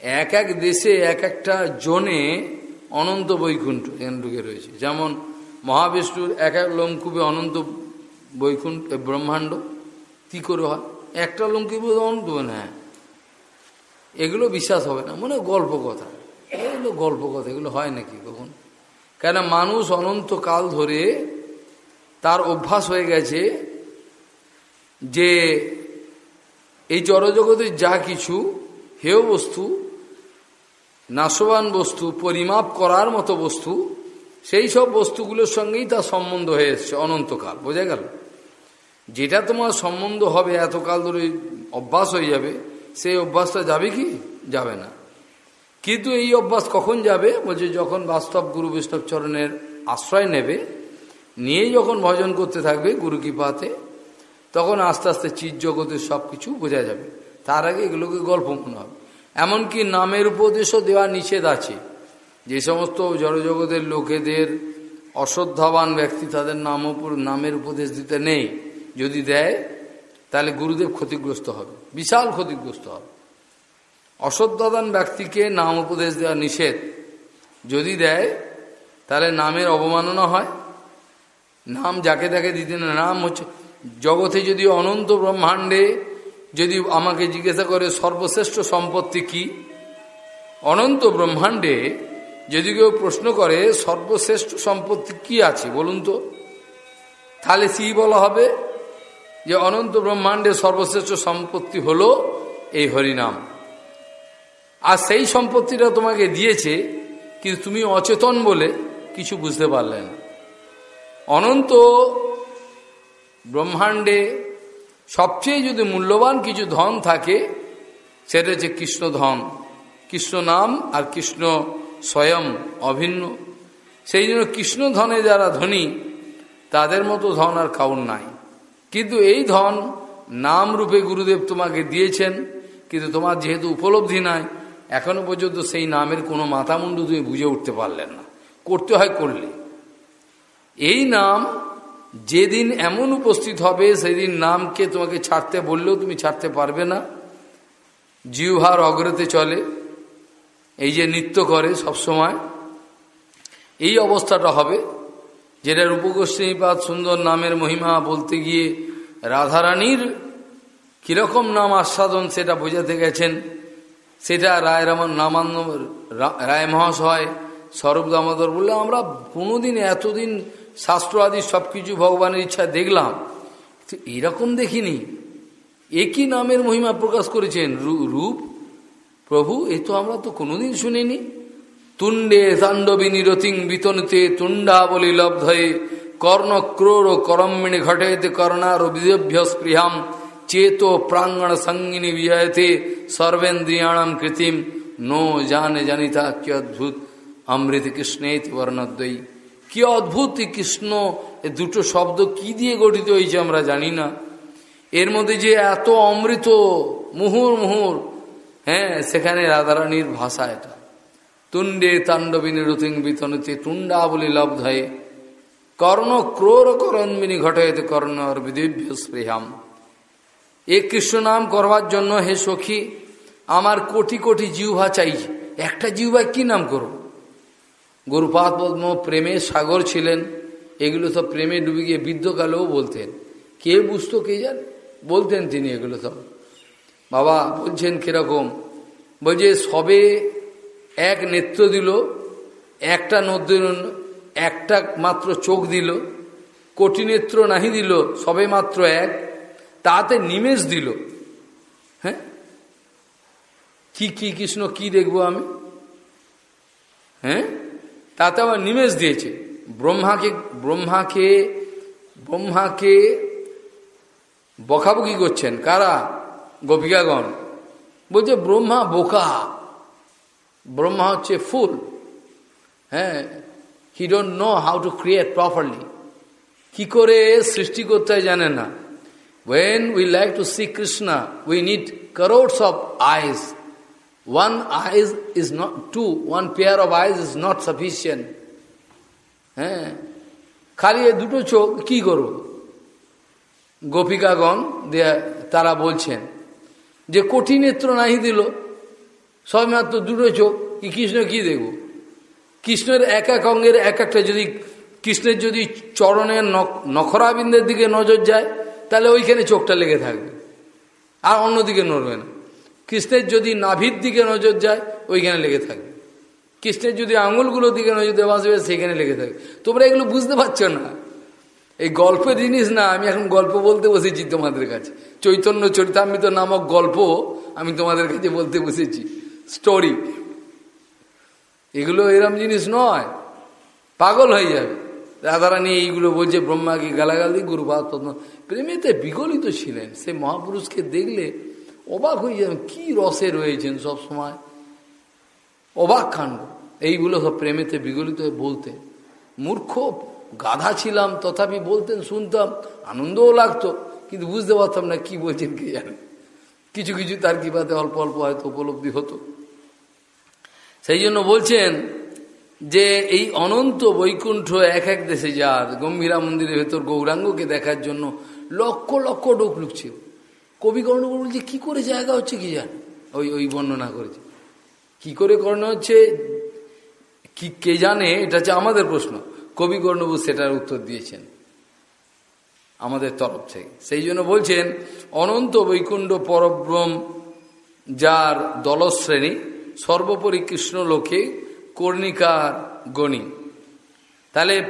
এক এক দেশে এক একটা জনে অনন্ত বৈকুণ্ঠ এখানে ঢুকে রয়েছে। যেমন মহাবিষ্ণুর এক এক লোমকূপে অনন্ত বৈকুণ্ঠ ব্রহ্মাণ্ড কি করে হয় একটা লোমকূপে অনন্ত না এগুলো বিশ্বাস হবে না। মনে গল্প কথা। এগুলো গল্প কথা, এগুলো হয় নাকি কখন? কেন মানুষ অনন্ত কাল ধরে তার অভ্যাস হয়ে গেছে যে এই জড়জগতের যা কিছু, হেয় বস্তু, নাশবান বস্তু, পরিমাপ করার মতো বস্তু, সেই সব বস্তুগুলোর সঙ্গেই তার সম্বন্ধ হয়ে এসছে অনন্তকাল। বোঝা গেল? যেটা তোমার সম্বন্ধ হবে, এতকাল ধরে অভ্যাস হয়ে যাবে, সেই অভ্যাসটা যাবে কি? যাবে না। কিন্তু এই অভ্যাস কখন যাবে? বলছে, যখন বাস্তব গুরু বৈষ্ণব চরণের আশ্রয় নেবে নিয়ে যখন ভজন করতে থাকবে গুরু কৃপাতে তখন আস্তে আস্তে চিৎ জগতের সব কিছু বোঝা যাবে। তার আগে এগুলোকে গল্প মনে হবে। এমনকি নামের উপদেশও দেওয়া নিষেধ আছে। যে সমস্ত জড়জগতের লোকেদের অশ্রদ্ধাবান ব্যক্তি তাদের নাম নামের উপদেশ দিতে নেই। যদি দেয়, তাহলে গুরুদেব ক্ষতিগ্রস্ত হবে। বিশাল ক্ষতিগ্রস্ত হবে। অশ্রদ্ধাদান ব্যক্তিকে নাম উপদেশ দেওয়া নিষেধ। যদি দেয়, তাহলে নামের অবমাননা হয়। নাম যাকে তাকে দিতে নাম হচ্ছে জগতে যদি অনন্ত ব্রহ্মাণ্ডে যদি আমাকে জিজ্ঞাসা করে সর্বশ্রেষ্ঠ সম্পত্তি কি? অনন্ত ব্রহ্মাণ্ডে যদি কেউ প্রশ্ন করে সর্বশ্রেষ্ঠ সম্পত্তি কি আছে, বলুন তো। তাহলে সি বলা হবে? যে অনন্ত ব্রহ্মাণ্ডে সর্বশ্রেষ্ঠ সম্পত্তি হলো এই হরিনাম। আর সেই সম্পত্তিটা তোমাকে দিয়েছে, কিন্তু তুমি অচেতন বলে কিছু বুঝতে পারলে না। অনন্ত ব্রহ্মাণ্ডে সবচেয়ে যদি মূল্যবান কিছু ধন থাকে, সেটা হচ্ছে কৃষ্ণ ধন। কৃষ্ণ নাম আর কৃষ্ণ স্বয়ং অভিন্ন। সেই জন্য কৃষ্ণ ধনে যারা ধনী, তাদের মতো ধন আর কাউর নাই। কিন্তু এই ধন নাম রূপে গুরুদেব তোমাকে দিয়েছেন, কিন্তু তোমার যেহেতু উপলব্ধি নাই, এখনও পর্যন্ত সেই নামের কোনো মাথামুন্ডু তুমি বুঝে উঠতে পারলেন না। করতে হয় করলে। এই নাম যেদিন এমন উপস্থিত হবে, সেদিন নামকে তোমাকে ছাড়তে বললেও তুমি ছাড়তে পারবে না। জিউহার অগ্রতে চলে, এই যে নৃত্য করে সবসময়, এই অবস্থাটা হবে, যেটা রূপগোস্বীপাত সুন্দর নামের মহিমা বলতে গিয়ে রাধারানীর কীরকম নাম আস্বাদন সেটা বোঝাতে গেছেন, সেটা রায় রামান নামান্য রায় মহাশয় স্বরূপ দামোদর বললে, আমরা কোনোদিন এতদিন শাস্ত্র আদি সব কিছু ভগবানের ইচ্ছা দেখলাম। এইরকম দেখিনি। একই নামের মহিমা প্রকাশ করেছেন রূপ, প্রভু, এ তো আমরা তো কোনোদিন শুনিনি। তুণ্ডে তাণ্ডবিনী রতিং বিতনতে তুণ্ডাবলি লব্ধয়ে কর্ণ ক্রোর করম্মিণী ঘটেতে কর্ণার বিদেভ্য স্পৃহাম চেতো প্রাঙ্গণ সঙ্গিনী বিজয়তে সর্বেন্দ্রিয়াণম কৃতিম। নো জানে জানিতা কি অদ্ভুত অমৃত কৃষ্ণেত বর্ণদ্বয়ী। কি অদ্ভুত কৃষ্ণ, এ দুটো শব্দ কি দিয়ে গঠিত হয়েছে আমরা জানি না। এর মধ্যে যে এত অমৃত মুহুর মুহুর হ্যাঁ সেখানে রাধারানীর ভাষা এটা। তুণ্ডে তাণ্ডবিনী রতিং বিতনতে তুণ্ডা বলি লব্ধয়ে কর্ণ ক্রোর করণবিনী ঘটয়তে কর্ণ আর বিদিভ্য স্পৃহাম। এ কৃষ্ণ নাম করবার জন্য হে সখী, আমার কোটি কোটি জিহ্বা চাই। একটা জিহ্বা কি নাম করো গুরুপাত পদ্ম প্রেমের সাগর ছিলেন, এগুলো সব প্রেমে ডুবে গিয়ে বৃদ্ধকালেও বলতেন। কে বুঝতো কে জান? বলতেন তিনি এগুলো সব। বাবা বলছেন কীরকম, বলছে সবে এক নেত্র দিল, একটা নদীর একটা মাত্র চোখ দিল, কোটি নেত্র নাহি দিল, সবে মাত্র এক, তাতে নিমেষ দিল। হ্যাঁ? কি কি কৃষ্ণ, কি দেখব আমি? হ্যাঁ? তাতে আবার নিমেষ দিয়েছে। ব্রহ্মাকে ব্রহ্মাকে ব্রহ্মাকে বকাবকি করছেন। কারা? গোপিকাগণ। বলছে, ব্রহ্মা বোকা। ব্রহ্মা হচ্ছে ফুল। হ্যাঁ he don't know how to create properly কি করে সৃষ্টি করতে হয় জানে না। When we like to see Krishna we need crores of eyes one eyes is not two one pair of eyes is not sufficient হ্যাঁ খালি দুটো চোখ, কি করব গোপিকাগণ তারা বলছেন যে কঠিন নেত্র নাহি দিল। সবমাত্র দুটো চোখ, কি কৃষ্ণ কি দেখব কৃষ্ণের এক এক অঙ্গের এক একটা যদি, কৃষ্ণের যদি চরণের নখরাবিন্দের দিকে নজর যায়, তাহলে ওইখানে চোখটা লেগে থাকবে। আর অন্যদিকে নড়বে না। কৃষ্ণের যদি নাভির দিকে নজর যায়, ওইখানে লেগে থাকবে কৃষ্ণের যদি আঙুলগুলোর দিকে নজর দেওয়া আসবে, সেখানে লেগে থাকবে তোমরা এগুলো বুঝতে পারছ না। এই গল্পের জিনিস না, আমি এখন গল্প বলতে বসেছি তোমাদের কাছে। চৈতন্য চরিতামৃত নামক গল্প আমি তোমাদের কাছে বলতে বসেছি। স্টোরি এগুলো এরম জিনিস নয়। পাগল হয়ে যাবে। রাধারানী এইগুলো বলছে, ব্রহ্মাকে গালাগালি পদ্ম প্রেমেতে বিগলিত ছিলেন। সে মহাপুরুষকে দেখলে অবাক হয়ে যাবেন কী রসে রয়েছেন সব সময়? অবাক কাণ্ড। এইগুলো সব প্রেমেতে বিগলিত হয়ে বলতেন মূর্খ, গাধা ছিলাম, তথাপি বলতেন, শুনতাম, আনন্দও লাগতো, কিন্তু বুঝতে পারতাম না কি বলছেন কে জানে। কিছু কিছু তার কিবাতে অল্প অল্প হয়তো উপলব্ধি হতো। সেই জন্য বলছেন যে, এই অনন্ত বৈকুণ্ঠ এক এক দেশে যার গম্ভীরা মন্দিরের ভেতর গৌরাঙ্গকে দেখার জন্য লক্ষ লক্ষ ডোক লুকছিল। কবি কর্ণপুর বলছে, কী করে জায়গা হচ্ছে কি জান? ওই ওই বর্ণনা করেছে। কি করে কর্ণ হচ্ছে? কি, কে জানে? এটা হচ্ছে আমাদের প্রশ্ন। কবি কর্ণবু সেটার উত্তর দিয়েছেন আমাদের তরফ থেকে। সেই জন্য বলছেন, অনন্ত বৈকুণ্ঠ পরব্রম যার দলশ্রেণী সর্বোপরি কৃষ্ণ লোকে কর্ণিকার গণি। তাহলে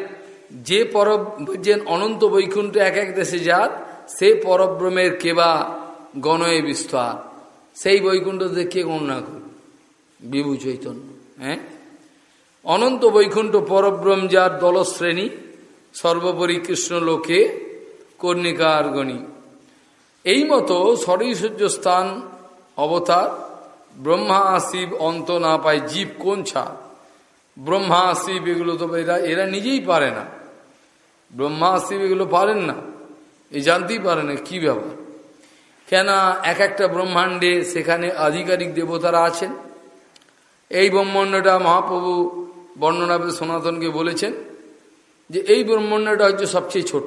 যে পরব যে অনন্ত বৈকুণ্ঠ এক এক দেশে যার, সে পরব্রমের কেবা গণয়ে বিস্তার সেই বৈকুণ্ঠতে কে গণনা করবে? বিভু চৈতন্য হ্যাঁ? অনন্ত বৈকুণ্ঠ পরব্রম যার দলশ্রেণী, সর্বোপরি কৃষ্ণ লোকে কর্ণিকার গণী। এই মতো সরৈসূর্য স্থান অবতার ব্রহ্মা শিব অন্ত না পায় জীব কোন ছা ব্রহ্মা শিব এগুলো তো এরা এরা নিজেই পারে না। ব্রহ্মা শিব এগুলো পারেন না। এই জানতেই পারে না কী ব্যাপার। কেন এক একটা ব্রহ্মাণ্ডে সেখানে আধিকারিক দেবতারা আছেন। এই ব্রহ্মাণ্ডটা মহাপ্রভু বর্ণনাবে সনাতনকে বলেছেন যে এই ব্রহ্মাণ্ডটা হচ্ছে সবচেয়ে ছোট।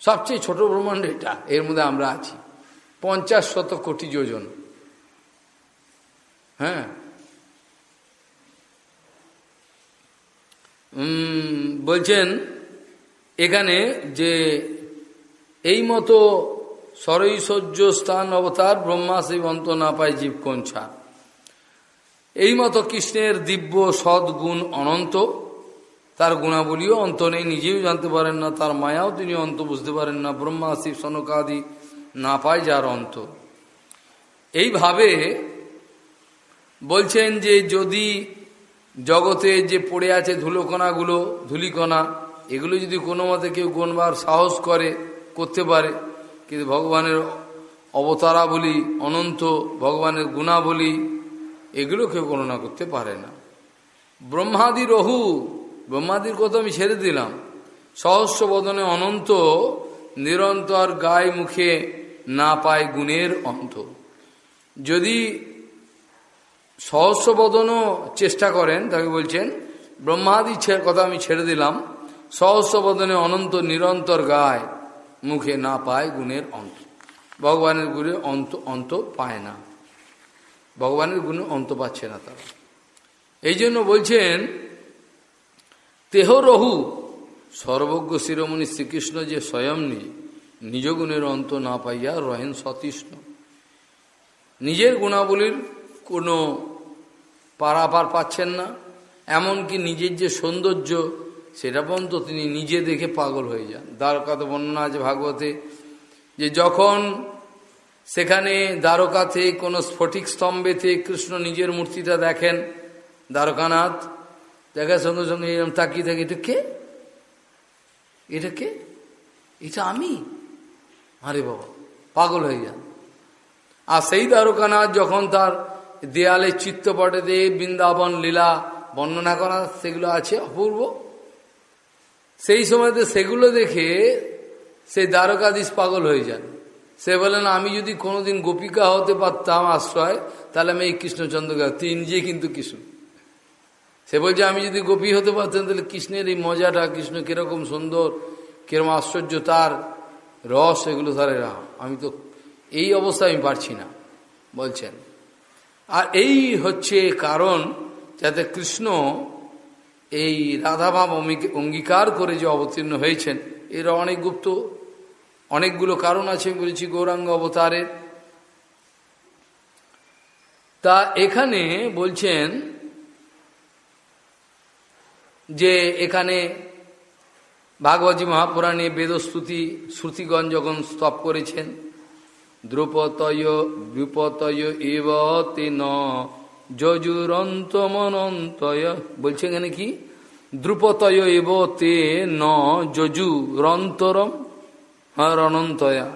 সবচেয়ে ছোট ব্রহ্মাণ্ড এটা। এর মধ্যে আমরা আছি। পঞ্চাশ শত কোটি যোজন। হ্যাঁ। বলছেন এখানে যে এই মতো সরৈশ্বর্য স্থান অবতার ব্রহ্মা শিব অন্ত না পায় জীব কঞ্ছা এই মতো কৃষ্ণের দিব্য সদ্গুণ অনন্ত, তার গুণাবলীও অন্ত নেই, নিজেও জানতে পারেন না, তার মায়াও তিনি অন্ত বুঝতে পারেন না, ব্রহ্মা শিব সনকাদি না পায় যার অন্ত। এইভাবে বলছেন যে যদি জগতে যে পড়ে আছে ধুলোকণাগুলো, ধুলিকণা, এগুলো যদি কোনো মতে কেউ গোনবার সাহস করে, করতে পারে কিন্তু ভগবানের অবতারাবলী, অনন্ত ভগবানের গুণাবলী, এগুলো কেউ গণনা করতে পারে না। ব্রহ্মাদি রহু, ব্রহ্মাদির কথা আমি ছেড়ে দিলাম। সহস্র বদনে অনন্ত, নিরন্তর গায়ে মুখে না পায় গুণের অন্ত। যদি সহস্র বদনও চেষ্টা করেন, তাকে বলছেন ব্রহ্মাদি কথা আমি ছেড়ে দিলাম, সহস্র বদনে অনন্ত, নিরন্তর গায় মুখে না পায় গুণের অন্ত। ভগবানের গুণে অন্ত অন্ত পায় না। ভগবানের গুণে অন্ত পাচ্ছে না তারা। এই জন্য বলছেন, তেহ রহু, সর্বজ্ঞ শিরোমণি শ্রীকৃষ্ণ যে স্বয়ং নিজ গুণের অন্ত না পাইয়া রহেন সতৃষ্ণ। নিজের গুণাবলীর কোনো পারাপার পাচ্ছেন না, এমনকি নিজের যে সৌন্দর্য সেটা পর্যন্ত তিনি নিজে দেখে পাগল হয়ে যান। দ্বারকাতে বর্ণনা আছে ভাগবতে যে যখন সেখানে দ্বারকাতে কোনো স্ফটিক স্তম্ভেতে কৃষ্ণ নিজের মূর্তিটা দেখেন, দ্বারকানাথ, দেখার সঙ্গে সঙ্গে এরকম তাকিয়ে থাকে, এটা কে? এটা কে? এটা আমি? আরে বাবা, পাগল হয়ে যান। আর সেই দ্বারকানাথ যখন তার দেয়ালে চিত্তপটে দিয়ে বৃন্দাবন লীলা বর্ণনা করা, সেগুলো আছে অপূর্ব। সেই সময়তে সেগুলো দেখে সেই দ্বারকাধীশ পাগল হয়ে যান। সে বলেন আমি যদি কোনোদিন গোপিকা হতে পারতাম আশ্রয়, তাহলে আমি এই কৃষ্ণচন্দ্রকে তিনি নিজে কিন্তু কৃষ্ণ। সে বলছে, আমি যদি গোপী হতে পারতাম, তাহলে কৃষ্ণের এই মজাটা, কৃষ্ণ কীরকম সুন্দর, কীরকম আশ্চর্য, তার রস, এগুলো তার আমি তো এই অবস্থা আমি পারছি না, বলছেন। আর এই হচ্ছে কারণ যাতে কৃষ্ণ এই রাধাভাব অঙ্গীকার করে যে অবতীর্ণ হয়েছেন, এর অনেক গুপ্ত, অনেকগুলো কারণ আছে বলেছি গৌরাঙ্গ অবতারের। তা এখানে বলছেন যে এখানে ভাগবতী মহাপুরাণে বেদস্তুতি শ্রুতিগণ যখন স্তব করেছেন দ্রুপতয় দ্রুপতয় এব ন যজুরন্তমনন্তয় বলছে এখানে কি? দ্রুপতয় এব তে ন যজুরন্তরম রণন্তয়া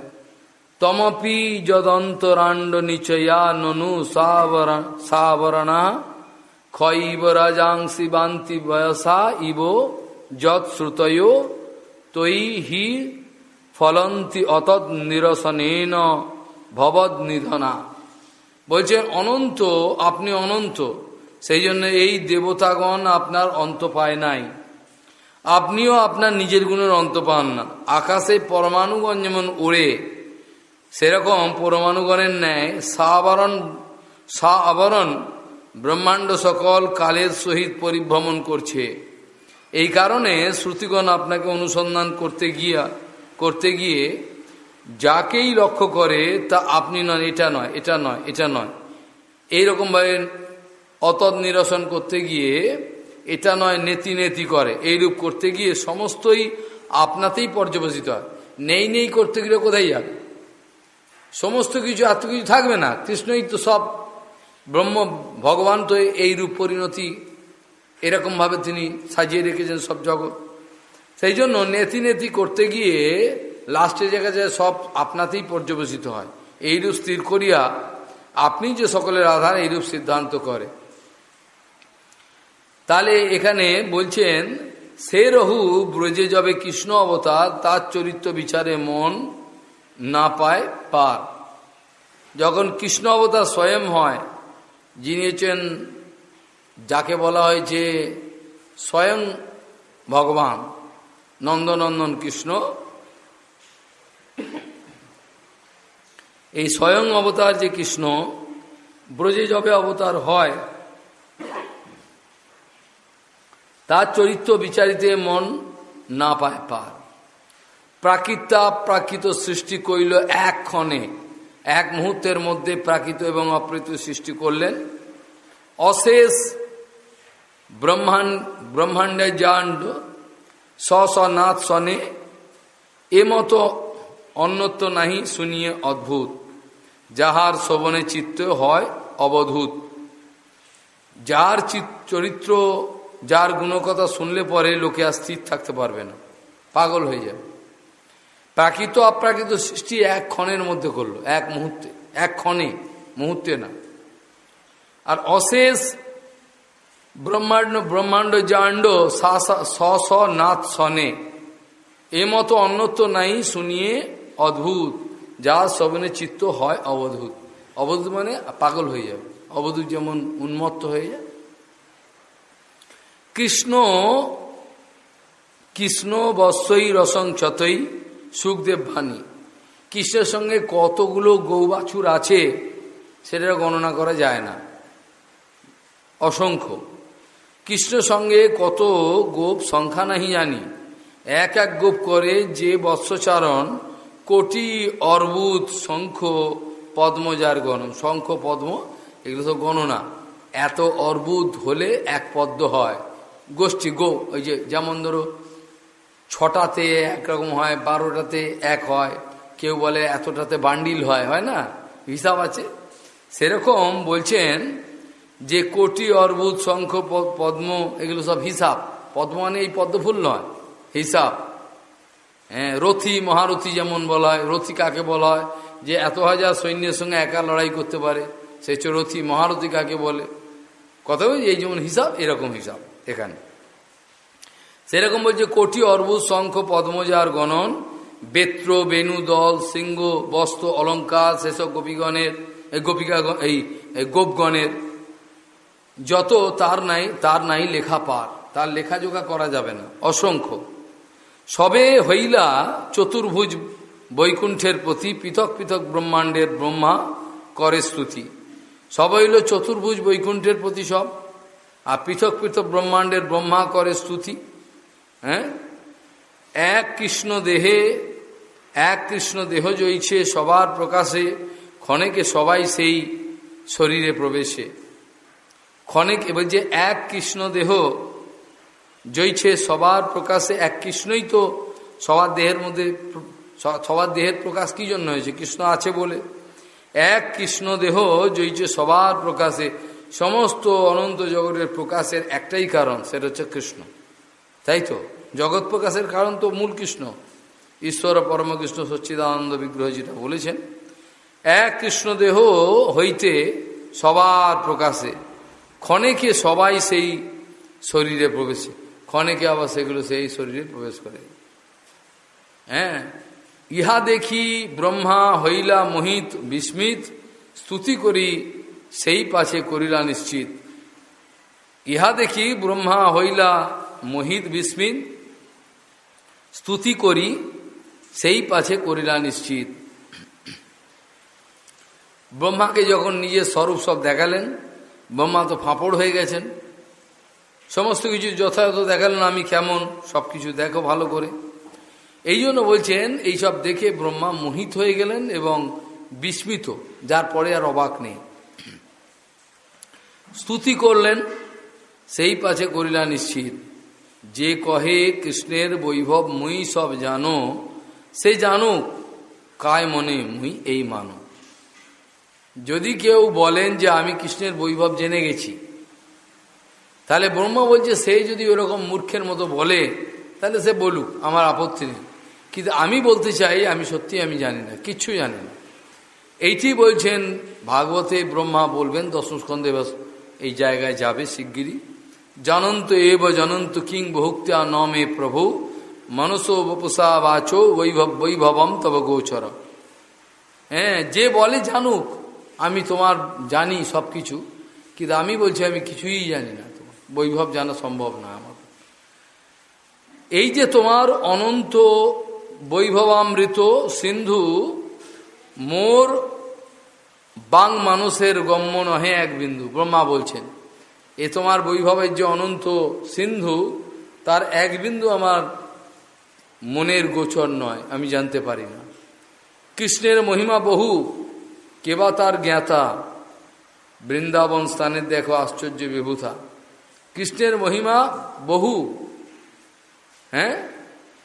তমপি যদন্তরাণ্ড নিচয়া ননু সাবরণা ক্ষৈব রাজাংসি বান্তি বয়সা ইব যৎ শ্রুতয়, তৈ হি ফলন্তি অতৎ নিরসনেন ভবদ নিধনা। বলছেন অনন্ত, আপনি অনন্ত। সেই জন্য এই দেবতাগণ আপনার অন্ত পায় নাই। আপনিও আপনার নিজের গুণের অন্ত পান না। আকাশে পরমাণুগণ যেমন ওড়ে, সেরকম পরমাণুগণের ন্যায় সাবরণ সা আবরণ ব্রহ্মাণ্ড সকল কালের সহিত পরিভ্রমণ করছে। এই কারণে শ্রুতিগণ আপনাকে অনুসন্ধান করতে গিয়া, করতে গিয়ে যাকেই লক্ষ্য করে, তা আপনি নন, এটা নয় এটা নয় এটা নয়। এইরকমভাবে অতৎ নিরসন করতে গিয়ে, এটা নয়, নেতি নেতি করে। এইরূপ করতে গিয়ে সমস্তই আপনাতেই পর্যবেসিত হয়। নেই নেই করতে গেলে কোথায় যাবে? সমস্ত কিছু এত কিছু থাকবে না। কৃষ্ণই তো সব ব্রহ্ম, ভগবান তো এই রূপ পরিণতি এরকমভাবে তিনি সাজিয়ে রেখেছেন সব জগৎ। সেই জন্য নেতি নেতি করতে গিয়ে লাস্টে জায়গা যায় সব আপনাতেই পর্যবেসিত হয়। এইরূপ স্থির করিয়া আপনি যে সকলের আধার, এইরূপ সিদ্ধান্ত করে। তাহলে এখানে বলছেন, সে রহু ব্রজে যাবে কৃষ্ণ অবতার, তার চরিত্র বিচারে মন না পায় পার। যখন কৃষ্ণ অবতার স্বয়ং হয়, যিনি হচ্ছেন, যাকে বলা হয় যে স্বয়ং ভগবান, নন্দনন্দন কৃষ্ণ এই স্বয়ং অবতার যে কৃষ্ণ, ব্রজে যবে অবতার হয়, তার চরিত্র বিচারিতে মন না পায় পার। প্রাকৃতা প্রাকৃত সৃষ্টি করিল এক ক্ষণে এক মুহূর্তের মধ্যে প্রাকৃত এবং অপ্রীত সৃষ্টি করলেন। অশেষ ব্রহ্মাণ্ড ব্রহ্মাণ্ডের জাণ্ড স নাথ সনে এ মতো অন্যত্র নাহি শুনিয়ে অদ্ভুত। যাহার শোভনে চিত্ত হয় অবধূত। যার চরিত্র, যার গুণকথা শুনলে পরে লোকে আর স্থির থাকতে পারবে না। পাগল হয়ে যাবে। প্রাকৃত অপ্রাকৃত সৃষ্টি এক ক্ষণের মধ্যে করল, এক মুহূর্তে। এক ক্ষণে, মুহূর্তে না। আর অশেষ ব্রহ্মাণ্ড ব্রহ্মাণ্ড জাণ্ড স স নাথ সনে। এ মতো অন্যত্র নাই শুনিয়ে অদ্ভুত। যা সবনে চিত্ত হয় অবধূত। অবধূত মানে পাগল হয়ে যাবে। অবধূত যেমন উন্মত্ত হয়ে যায়। কৃষ্ণ কৃষ্ণ বস্যই রসং চতই সুখদেব বাণী কৃষ্ণের সঙ্গে কতগুলো গৌবাছুর আছে সেটা গণনা করা যায় না। অসংখ্য। কৃষ্ণ সঙ্গে কত গোপ সংখ্যা নাহি জানি। এক এক গোপ করে যে বৎসচারণ কোটি অর্বুদ শঙ্খ পদ্মজার গণন। শঙ্খ, পদ্ম, এগুলো তো গণনা। এত অর্বুদ হলে এক পদ্ম হয়। গোষ্ঠী, গো, ওই যে যেমন ধরো, ছটাতে একরকম হয়, বারোটাতে এক হয়। কেউ বলে এতটাতে বান্ডিল হয় হয় না? হিসাব আছে। সেরকম বলছেন যে কোটি অর্বুদ, শঙ্খ পদ্ম, এগুলো সব হিসাব। পদ্ম মানে এই পদ্মফুল নয়, হিসাব। হ্যাঁ রথি, মহারথী যেমন বলা হয় রথি কাকে বলা হয় যে এত হাজার সৈন্যের সঙ্গে একা লড়াই করতে পারে, সে হচ্ছে রথি, মহারথী কাকে বলে? বলছি এই যেমন হিসাব, এরকম হিসাব এখানে। সেরকম বলছে, কোটি অর্বুদ শঙ্খ, পদ্মজার গণন, বেত্র বেনু দল, সিংহ, বস্ত্র, অলঙ্কার, সেসব গোপীগণের গোপিকা এই গোপগণের। যত তার নাই তার নাই লেখা পার। তার লেখাজোখা করা যাবে না। অসংখ্য। সবে হইলা চতুর্ভুজ বৈকুণ্ঠের প্রতি পৃথক পৃথক ব্রহ্মাণ্ডের ব্রহ্মা করে স্তুতি। সব হইল চতুর্ভুজ বৈকুণ্ঠের প্রতি সব, আর পৃথক পৃথক ব্রহ্মাণ্ডের ব্রহ্মা করে স্তুতি। হ্যাঁ? এক কৃষ্ণ দেহে, এক কৃষ্ণ দেহ জয়ছে সবার প্রকাশে, ক্ষণেকে সবাই সেই শরীরে প্রবেশে। ক্ষণেক এবার যে এক কৃষ্ণ দেহ জয়ছে সবার প্রকাশে এক কৃষ্ণই তো, সবার দেহের মধ্যে সবার দেহের প্রকাশ কি জন্য হয়েছে? কৃষ্ণ আছে বলে। এক কৃষ্ণ দেহ জয়ছে সবার প্রকাশে, সমস্ত অনন্ত জগতের প্রকাশের একটাই কারণ, সেটা হচ্ছে কৃষ্ণ। তাই তো? জগৎ প্রকাশের কারণ তো মূল কৃষ্ণ। ঈশ্বর পরমকৃষ্ণ সচ্চিদানন্দ বিগ্রহ যেটা বলেছেন, এক কৃষ্ণদেহ হইতে সবার প্রকাশে ক্ষণেকে সবাই সেই শরীরে প্রবেশে? ক্ষণেকে আবার সেগুলো সেই শরীরে প্রবেশ করে? হ্যাঁ? ইহা দেখি ব্রহ্মা হইলা মোহিত, বিস্মিত, স্তুতি করি, সেই পাছে করিলা নিশ্চিত। ইহা দেখি ব্রহ্মা হইলা মোহিত, বিস্মিত, স্তুতি করি, সেই পাছে করিলা নিশ্চিত। ব্রহ্মাকে যখন নিজের স্বরূপ সব দেখালেন, ব্রহ্মা তো ফাঁপড় হয়ে গেছেন। সমস্ত কিছু যথাযথ দেখালেন আমি কেমন? সব কিছু দেখো ভালো করে। এই জন্য বলছেন, এইসব দেখে ব্রহ্মা মোহিত হয়ে গেলেন এবং বিস্মিত, যার পরে আর অবাক নেই। স্তুতি করলেন, সেই পাছে করিলা নিশ্চিত। যে কহে, কৃষ্ণের বৈভব মুই সব জানো, সে জানো কায় মনে মুই এই মানো। যদি কেউ বলেন যে আমি কৃষ্ণের বৈভব জেনে গেছি তাহলে ব্রহ্মা বলছে, সে যদি ওরকম মূর্খের মতো বলে, তাহলে সে বলুক, আমার আপত্তি নেই। কিন্তু আমি বলতে চাই, আমি সত্যি আমি জানি না, কিচ্ছু জানি না। এইটি বলছেন, ভাগবতে ব্রহ্মা বলবেন, দশম স্কন্ধে এই জায়গায় যাবে শিগগিরই। জানন্ত এব জনন্ত কিং বহুক্তা নমে প্রভু, মনসো বপুষা বাচো বৈভব বৈভবম তব গোচর। হ্যাঁ যে বলে জানুক, আমি তোমার জানি সব কিছু কিন্তু আমি বলছি, আমি কিছুই জানি না। বৈভব জানা সম্ভব না আমার। এই যে তোমার অনন্ত বৈভবামৃত সিন্ধু, মোর বাং মানুষের গম্য নহে এক বিন্দু, ব্রহ্মা বলছেন। এ তোমার বৈভবের যে অনন্ত সিন্ধু, তার এক বিন্দু আমার মনের গোচর নয়, আমি জানতে পারি না। কৃষ্ণের মহিমা বহু, কেবা তার জ্ঞাতা, বৃন্দাবন স্থানের দেখো আশ্চর্য বিভূতা। কৃষ্ণের মহিমা বহু। হ্যাঁ?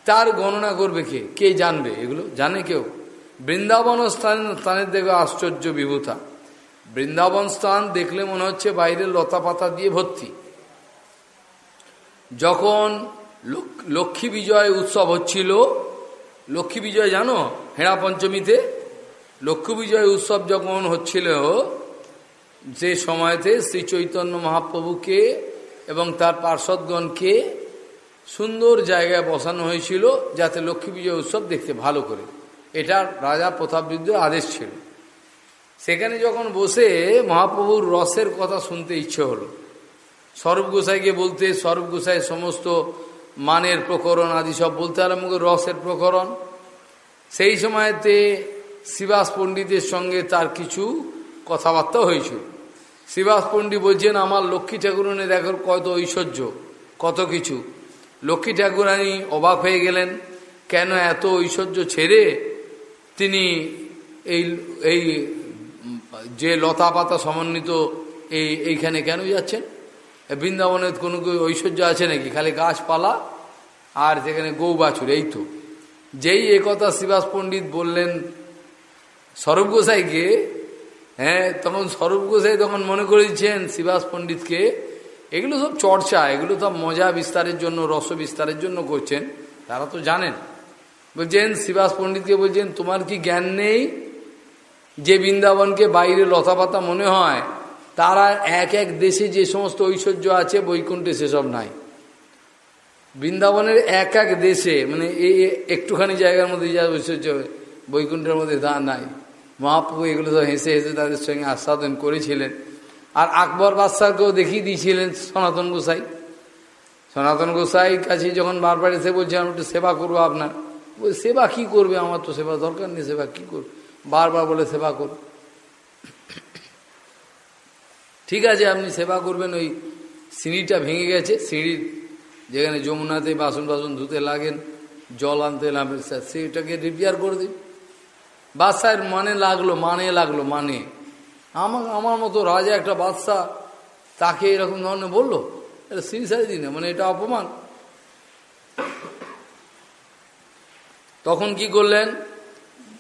তার গণনা করবে কে? কে জানবে? এগুলো জানে কেউ? বৃন্দাবন স্থান, স্থানের দেখবে আশ্চর্য বিভূতা। বৃন্দাবন স্থান দেখলে মনে হচ্ছে বাইরে লতা পাতা দিয়ে ভর্তি। যখন লক্ষ্মী বিজয় উৎসব হচ্ছিল, লক্ষ্মী বিজয় জানো? হেরা পঞ্চমীতে? লক্ষ্মী বিজয় উৎসব যখন হচ্ছিল যে সময়তে শ্রী চৈতন্য মহাপ্রভুকে এবং তার পার্শ্বদগণকে সুন্দর জায়গায় বসানো হয়েছিল যাতে লক্ষ্মী বিজয় উৎসব দেখতে ভালো করে। এটা রাজা প্রতাপবৃদ্ধের আদেশ ছিল। সেখানে যখন বসে মহাপ্রভুর রসের কথা শুনতে ইচ্ছে হলো। স্বরূপ গোসাইকে বলতে, স্বরূপ গোসাই সমস্ত মানের প্রকরণ আদি সব বলতে আরম্ভ করে রসের প্রকরণ। সেই সময়তে শিবাস পণ্ডিতের সঙ্গে তার কিছু কথাবার্তা হয়েছিল। শিবাস পণ্ডিত বলছেন, আমার লক্ষ্মী ঠাকুরনে দেখার কত ঐশ্বর্য, কত কিছু। লক্ষ্মী ঠাকুরানী অবাক হয়ে গেলেন, কেন এত ঐশ্বর্য ছেড়ে তিনি এই এই যে লতা পাতা সমন্বিত এই, এইখানে কেন যাচ্ছেন? বৃন্দাবনের কোনো ঐশ্বর্য আছে নাকি? খালি গাছপালা আর সেখানে গৌ বাছুর এই তো। যেই একথা শিবাস পণ্ডিত বললেন, স্বরূপ গোসাইকে হ্যাঁ তখন স্বরূপ গোসাই তখন মনে করেছেন শিবাস পণ্ডিতকে, এগুলো সব চর্চা, এগুলো সব মজা বিস্তারের জন্য, রস বিস্তারের জন্য করছেন, তারা তো জানেন। বলছেন, শিবাস পণ্ডিতকে বলছেন, তোমার কি জ্ঞান নেই যে বৃন্দাবনকে বাইরে লতাপাতা মনে হয়? তারা এক এক দেশে যে সমস্ত ঐশ্বর্য আছে, বৈকুণ্ঠে সেসব নাই। বৃন্দাবনের এক এক দেশে মানে এই একটুখানি জায়গার মধ্যে যা ঐশ্বর্য, বৈকুণ্ঠের মধ্যে তা নাই। মহাপ্রভু এগুলো তো হেসে হেসে তাদের সঙ্গে আস্বাদন করেছিলেন। আর আকবর বাদশাহকেও দেখিয়ে দিয়েছিলেন সনাতন গোসাই। সনাতন গোসাই কাছে যখন বারবার এসে বলছে, আমি একটু সেবা করব আপনার। ওই সেবা কি করবে? আমার তো সেবা দরকার নেই, সেবা কি করবে? বারবার বলে, সেবা করবে ঠিক আছে, আপনি সেবা করবেন, ওই সিঁড়িটা ভেঙে গেছে। সিঁড়ির যেখানে যমুনাতে বাসন বাসন ধুতে লাগেন, জল আনতে লাগবেন সেটাকে রিপেয়ার করে দিন। বাদশাহের মানে লাগল মানে লাগল মানে। আমার আমার মতো রাজা একটা বাদশাহ তাকে এরকম ধরনের বলল, এটা সিরিয়াস দিনে মানে এটা অপমান। তখন কি করলেন?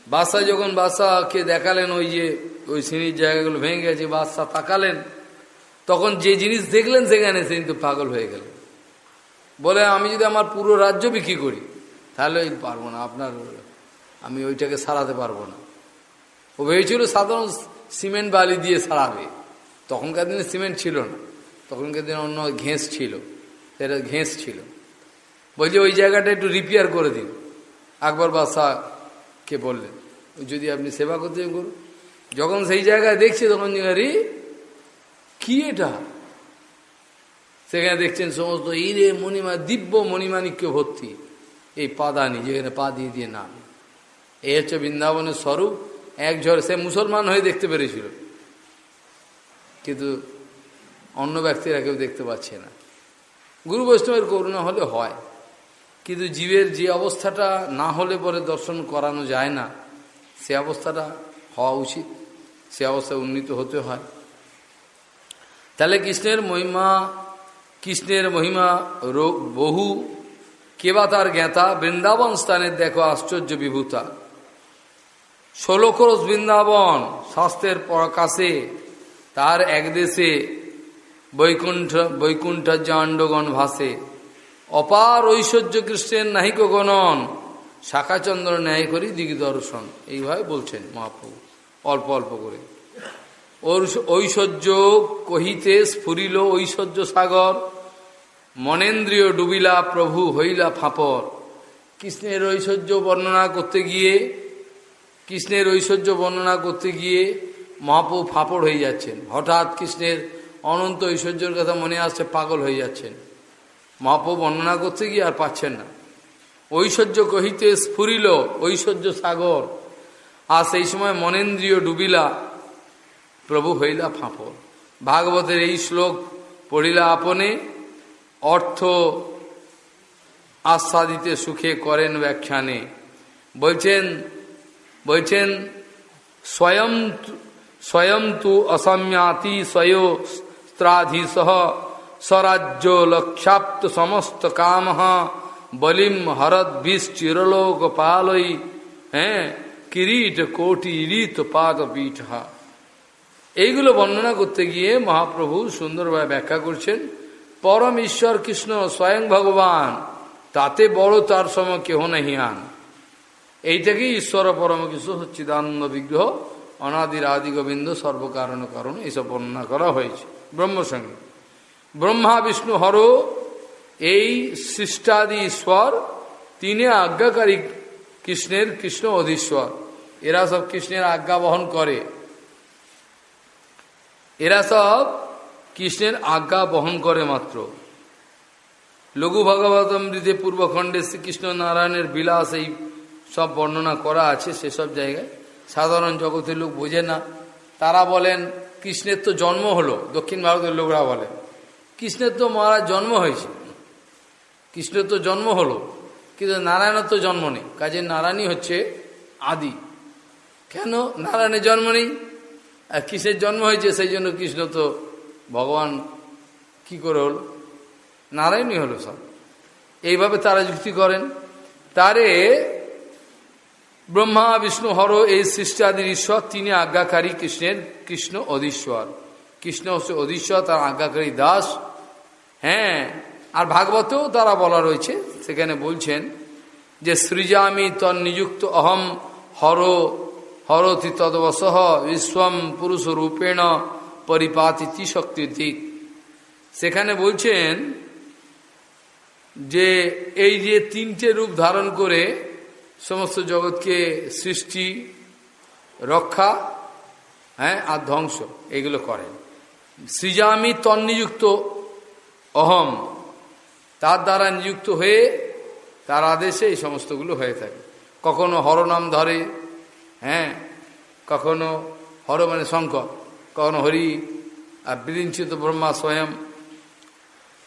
বাদশাহ যখন বাদশাহকে দেখালেন, ওই যে, ওই সিঁড়ির জায়গাগুলো ভেঙে গেছে বাদশাহ তাকালেন, তখন যে জিনিস দেখলেন সেখানে সে কিন্তু পাগল হয়ে গেল। বলে, আমি যদি আমার পুরো রাজ্য বিক্রি করি, তাহলে পারব না, আপনার আমি ওইটাকে সারাতে পারব না। ও ভেবেছিল সাধারণ সিমেন্ট বালি দিয়ে সারাবে। তখনকার দিনে সিমেন্ট ছিল না। তখনকার দিনে অন্য ঘেঁস ছিল। সেটা ঘেঁস ছিল। বলছে, ওই জায়গাটা একটু রিপেয়ার করে দিন। আকবর বাদশাহকে বললেন, যদি আপনি সেবা করতে করুন। যখন সেই জায়গায় দেখছে, তখন রে কি এটা? সেখানে দেখছেন সমস্ত ইরে মণিমা, দিব্য মণিমাণিক্য ভর্তি। এই পাদানি যেখানে পা দিয়ে দিয়ে নাম। এই হচ্ছে বৃন্দাবনের স্বরূপ। এক ঝড় সে মুসলমান হয়ে দেখতে পেরেছিল। কিন্তু অন্য ব্যক্তিরা কেউ দেখতে পাচ্ছে না। গুরু বৈষ্ণবের করুণা হলে হয়। কিন্তু জীবের যে অবস্থাটা না হলে পরে দর্শন করানো যায় না, সে অবস্থাটা হওয়া উচিত। সে অবস্থায় উন্নীত হতে হয়। তাহলে কৃষ্ণের মহিমা কৃষ্ণের মহিমা বহু। কেবা তার জ্ঞাতা? বৃন্দাবন স্থানের দেখো আশ্চর্য বিভূতা। ষোলো খরচ বৃন্দাবন, স্বাস্থ্যের প্রকাশে তার এক দেশে, বৈকুণ্ঠ বৈকুণ্ঠ জাণ্ডগণ ভাসে। অপার ঐশ্বর্য কৃষ্ণের নাহিক গণন, শাখাচন্দ্র ন্যায় করি দিগদর্শন। এইভাবে বলছেন মহাপ্রভু, অল্প অল্প করে। ঐশ্বর্য কহিতে স্ফুরিল ঐশ্বর্য সাগর, মনেন্দ্রিয় ডুবিলা প্রভু হইলা ফাঁপর। কৃষ্ণের ঐশ্বর্য বর্ণনা করতে গিয়ে কৃষ্ণের ঐশ্বর্য বর্ণনা করতে গিয়ে মহাপ্রভু ফাঁপড় হয়ে যাচ্ছেন। হঠাৎ কৃষ্ণের অনন্ত ঐশ্বর্যের কথা মনে আসছে, পাগল হয়ে যাচ্ছেন। মহাপ্রভু বর্ণনা করতে গিয়ে আর পাচ্ছেন না। ঐশ্বর্য কহিতে স্ফুরিল, ঐশ্বর্য সাগর। আর সেই সময় মনেন্দ্রিয় ডুবিলা, প্রভু হইলা ফাঁপড়। ভাগবতের এই শ্লোক পড়িলা আপনে, অর্থ আস্বাদিতে সুখে করেন ব্যাখ্যানে। বলছেন বলছেন, স্বয়ং স্বয়ং তু অসম্যাতি স্বয়স্ত্রাধীশ স্বরাজ্য লক্ষাপ্ত সমস্ত কাম বলিম হরদ বিষ চিরলোক পালই হ্যাঁ কিরিট কোটি ঋত পাদ পীঠ। এইগুলো বর্ণনা করতে গিয়ে মহাপ্রভু সুন্দরভাবে ব্যাখ্যা করছেন, পরম ঈশ্বর কৃষ্ণ স্বয়ং ভগবান, তাতে বড় তার সময় কেহ নাহি আন। এইটাকেই ঈশ্বর পরম কৃষ্ণ সচ্চিদানন্দ বিগ্রহ অনাদির আদি গোবিন্দ সর্বকারণ কারণ, এইসব বর্ণনা করা হয়েছে। ব্রহ্মসঙ্গে ব্রহ্মা, বিষ্ণু, হর, এই সৃষ্টাদি ঈশ্বর, তিনি আজ্ঞাকারী কৃষ্ণের কৃষ্ণ অধীশ্বর। এরা সব কৃষ্ণের আজ্ঞা বহন করে। এরা সব কৃষ্ণের আজ্ঞা বহন করে মাত্র। লঘু ভগবতমৃতে পূর্বখণ্ডে শ্রীকৃষ্ণ নারায়ণের বিলাস এই সব বর্ণনা করা আছে সেসব জায়গায়। সাধারণ জগতের লোক বোঝে না। তারা বলেন, কৃষ্ণের তো জন্ম হলো, দক্ষিণ ভারতের লোকরা বলেন। কৃষ্ণের তো মহারাজ জন্ম হয়েছে। কৃষ্ণের তো জন্ম হলো, কিন্তু নারায়ণের তো জন্ম নেই। কাজে নারায়ণই হচ্ছে আদি। কেন? নারায়ণের জন্ম নেই। আর কৃষ্ণের জন্ম হয়েছে, সেই জন্য কৃষ্ণ তো ভগবান কি করে হল? নারায়ণই হলো সব। এইভাবে তারা যুক্তি করেন। তারে ব্রহ্মা, বিষ্ণু, হর, এই সৃষ্টাদির ঈশ্বর, তিনি আজ্ঞাকারী কৃষ্ণের কৃষ্ণ অধীশ্বর। কৃষ্ণ হচ্ছে অধীশ্বর, তার আজ্ঞাকারী দাস। হ্যাঁ আর ভাগবতেও তারা বলা রয়েছে, সেখানে বলছেন যে, সৃজামি তন নিযুক্ত অহম হর, হরতি তদবসহ বিশ্বম পুরুষ রূপেণ পরিপাতিথি শক্তির দিক সেখানে বলছেন যে, এই যে তিনটে রূপ ধারণ করে সমস্ত জগৎকে সৃষ্টি, রক্ষা হ্যাঁ আর ধ্বংস, এগুলো করেন। সৃজামি তন্নিযুক্ত অহম, তার দ্বারা নিযুক্ত হয়ে তার আদেশে এই সমস্তগুলো হয়ে থাকে। কখনো হরনাম ধরে হ্যাঁ কখনো হর মানে শঙ্কর, কখনো হরি, আর বিরিঞ্চিত ব্রহ্মা স্বয়ং।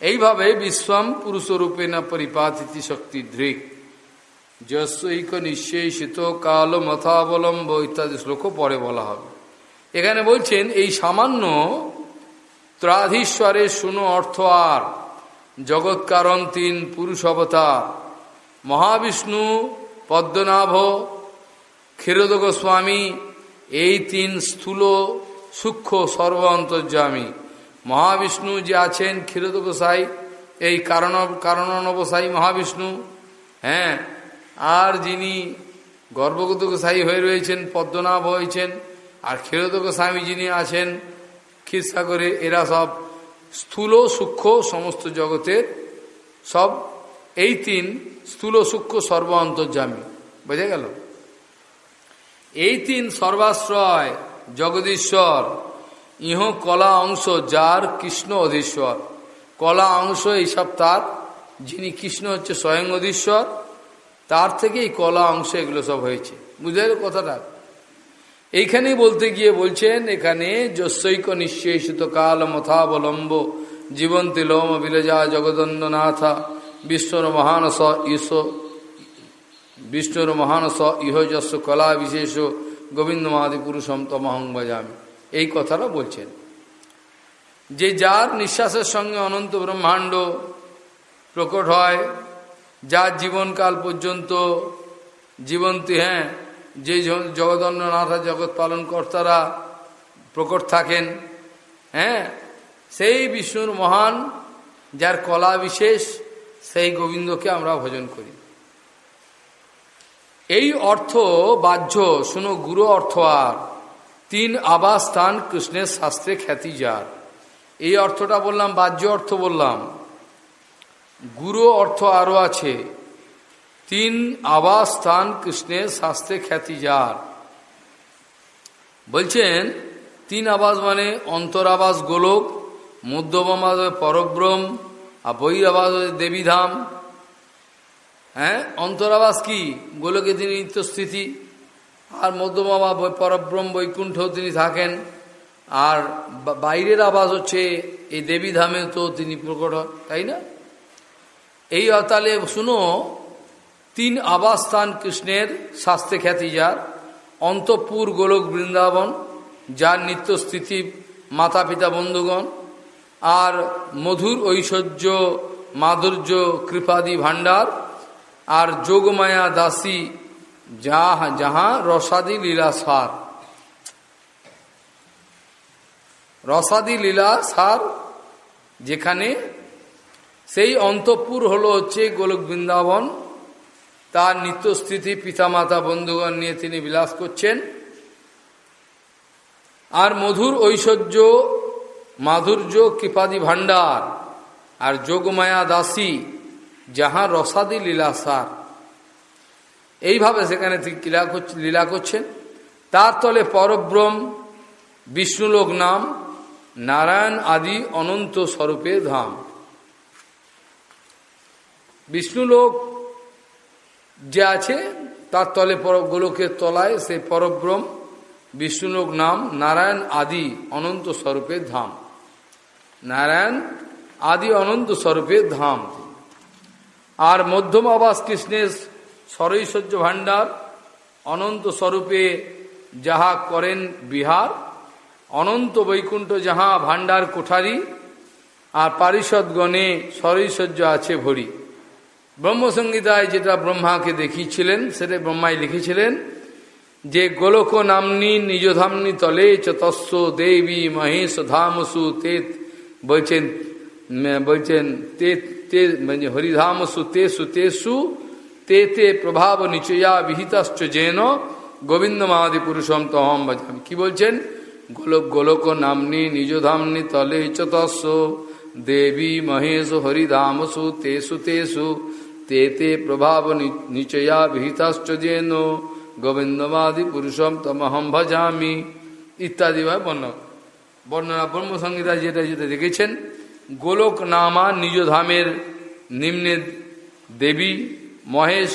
এইভাবে বিশ্বম পুরুষরূপে না পরিপাতিথি শক্তি দৃক। যশৈক শীত কাল মথাবলম্ব ইত্যাদি শ্লোক পরে বলা হবে। এখানে বলছেন, এই সামান্য ত্রাধীশ্বরের শুনো অর্থ আর জগৎ কারণ তিন পুরুষ অবতার, মহাবিষ্ণু, পদ্মনাভ, ক্ষীরদ গোস্বামী, এই তিন স্থূল সূক্ষ্ম সর্ব অন্তর্যামী। মহাবিষ্ণু যে আছেন, ক্ষীরদ গোসাই, এই কারণ কারণবসাই মহাবিষ্ণু হ্যাঁ আর যিনি গর্ভগত গোসাই হয়ে রয়েছেন, পদ্মনাভ হয়েছেন, আর ক্ষীরদ গোস্বামী যিনি আছেন, ক্ষীরসাগরে এরা সব স্থূল সূক্ষ্ম সমস্ত জগতের সব এই তিন স্থূল সূক্ষ্ম সর্ব অন্তর্জামী বোঝা গেল? এই তিন সর্বাশ্রয় জগদীশ্বর, ইহ কলা অংশ যার কৃষ্ণ অধীশ্বর। কলা অংশ এইসব তার, যিনি কৃষ্ণ হচ্ছে স্বয়ং অধীশ্বর তার থেকে এই কলা অংশ এগুলো সব হয়েছে। বুঝে গেল কথাটা? এইখানেই বলতে গিয়ে বলছেন, এখানে যশৈক নিঃশেষিত কাল মথাবলম্ব, জীবন্তী লোম বিলজা জগদন্দনাথা, বিষ্ণুর মহানস ইস, বিষ্ণুর মহানস ইহ যশ কলা বিশেষ, গোবিন্দ মহাদি পুরুষম তমহং বাজামি এই কথাটা বলছেন। যে যার নিঃশ্বাসের সঙ্গে অনন্ত ব্রহ্মাণ্ড প্রকট হয় যার জীবনকাল পর্যন্ত জীবন্তী হ্যাঁ যে জগদন্ননাথা জগৎ পালন কর্তারা প্রকট থাকেন হ্যাঁ সেই বিষ্ণুর মহান যার কলা বিশেষ, সেই গোবিন্দকে আমরা ভজন করি। এই অর্থ বাহ্য, শুনো গুরু অর্থ আর, তিন আবাস স্থান কৃষ্ণের শাস্ত্রে খ্যাতি যার। এই অর্থটা বললাম, বাহ্য অর্থ বললাম। গুরু অর্থ আরও আছে। তিন, আবাস, স্থান, কৃষ্ণের শাস্ত্রে খ্যাতি যার। বলছেন, তিন আবাস মানে অন্তরাবাস গোলক মধ্যমাবাস পরব্রম আর বহিরাবাস দেবীধাম। হ্যাঁ অন্তরাবাস কি? গোলকে তিনি নিত্যস্থিতি, আর মধ্যমাবা পরব্রহ্ম বৈকুণ্ঠ তিনি থাকেন। আর বাইরের আবাস হচ্ছে এই দেবীধামে তো তিনি প্রকট তাই না? এই অতালে শুনো, তিন আবাসস্থান কৃষ্ণের শাস্ত্রে খ্যাতি যার। অন্তপুর গোলক বৃন্দাবন, যার নিত্যস্থিতি মাতা পিতা বন্ধুগণ, আর মধুর ঐশ্বর্য, মাধুর্য, কৃপাদি ভাণ্ডার, আর যোগমায়া দাসী যাহা যাহা রসাদি লীলা সার। রসাদি লীলা সার যেখানে সেই অন্তপুর হলো হচ্ছে গোলক বৃন্দাবন। তার নিত্যস্থিতি পিতামাতা বন্ধুগণ নিয়ে তিনি বিলাস করছেন। আর মধুর ঐশ্বর্য, মাধুর্য, কৃপাদি ভাণ্ডার আর যোগমায়া দাসী, যাহা রসাদি লীলাসার এইভাবে সেখানে তিনি লীলা করছেন। তার তলে পরব্রম বিষ্ণুলোক নাম, নারায়ণ আদি অনন্ত স্বরূপে ধাম। বিষ্ণুলোক যে আছে, তার তলে পর গোলকের তলায় সেই পরব্রম বিষ্ণুলোক নাম নারায়ণ আদি অনন্ত স্বরূপের ধাম। নারায়ণ আদি অনন্ত স্বরূপের ধাম। আর মধ্যম আবাস কৃষ্ণের সরৈশ্বর্য ভাণ্ডার অনন্ত স্বরূপে যাহা করেন বিহার, অনন্ত বৈকুণ্ঠ যাহা ভাণ্ডার কোঠারি, আর পারিষদগণে সরৈশ্বর্য আছে ভরি। ব্রহ্মসংগীতায় যেটা ব্রহ্মাকে দেখিয়েছিলেন সেটা ব্রহ্মাই লিখেছিলেন, যে গোলক নামনি নিজধামনি তলে চতস্ব দেবী মহেশ ধামসু তেত বলছেন বলছেন তে তে মানে হরিধামসু তেসু তেসু তে তে প্রভাব নিচয়া বিহিতাশ্চ যেন গোবিন্দ মহাদি পুরুষম তহম বাজামি কি বলছেন? গোলক গোলক নামনি নিজধামনি তলে চতস্ব দেবী মহেশ হরিধামসু তেসু তেসু তে তে প্রভাব নিচয়া বিহিতাশ্চ যেন গোবিন্দবাদী পুরুষম তমহম ভজামি ইত্যাদি ভাবে বর্ণনা বর্ণনা ব্রহ্মসংগীতা যেটা যেটা দেখেছেন গোলক নামা নিজ ধামের নিম্নে দেবী মহেশ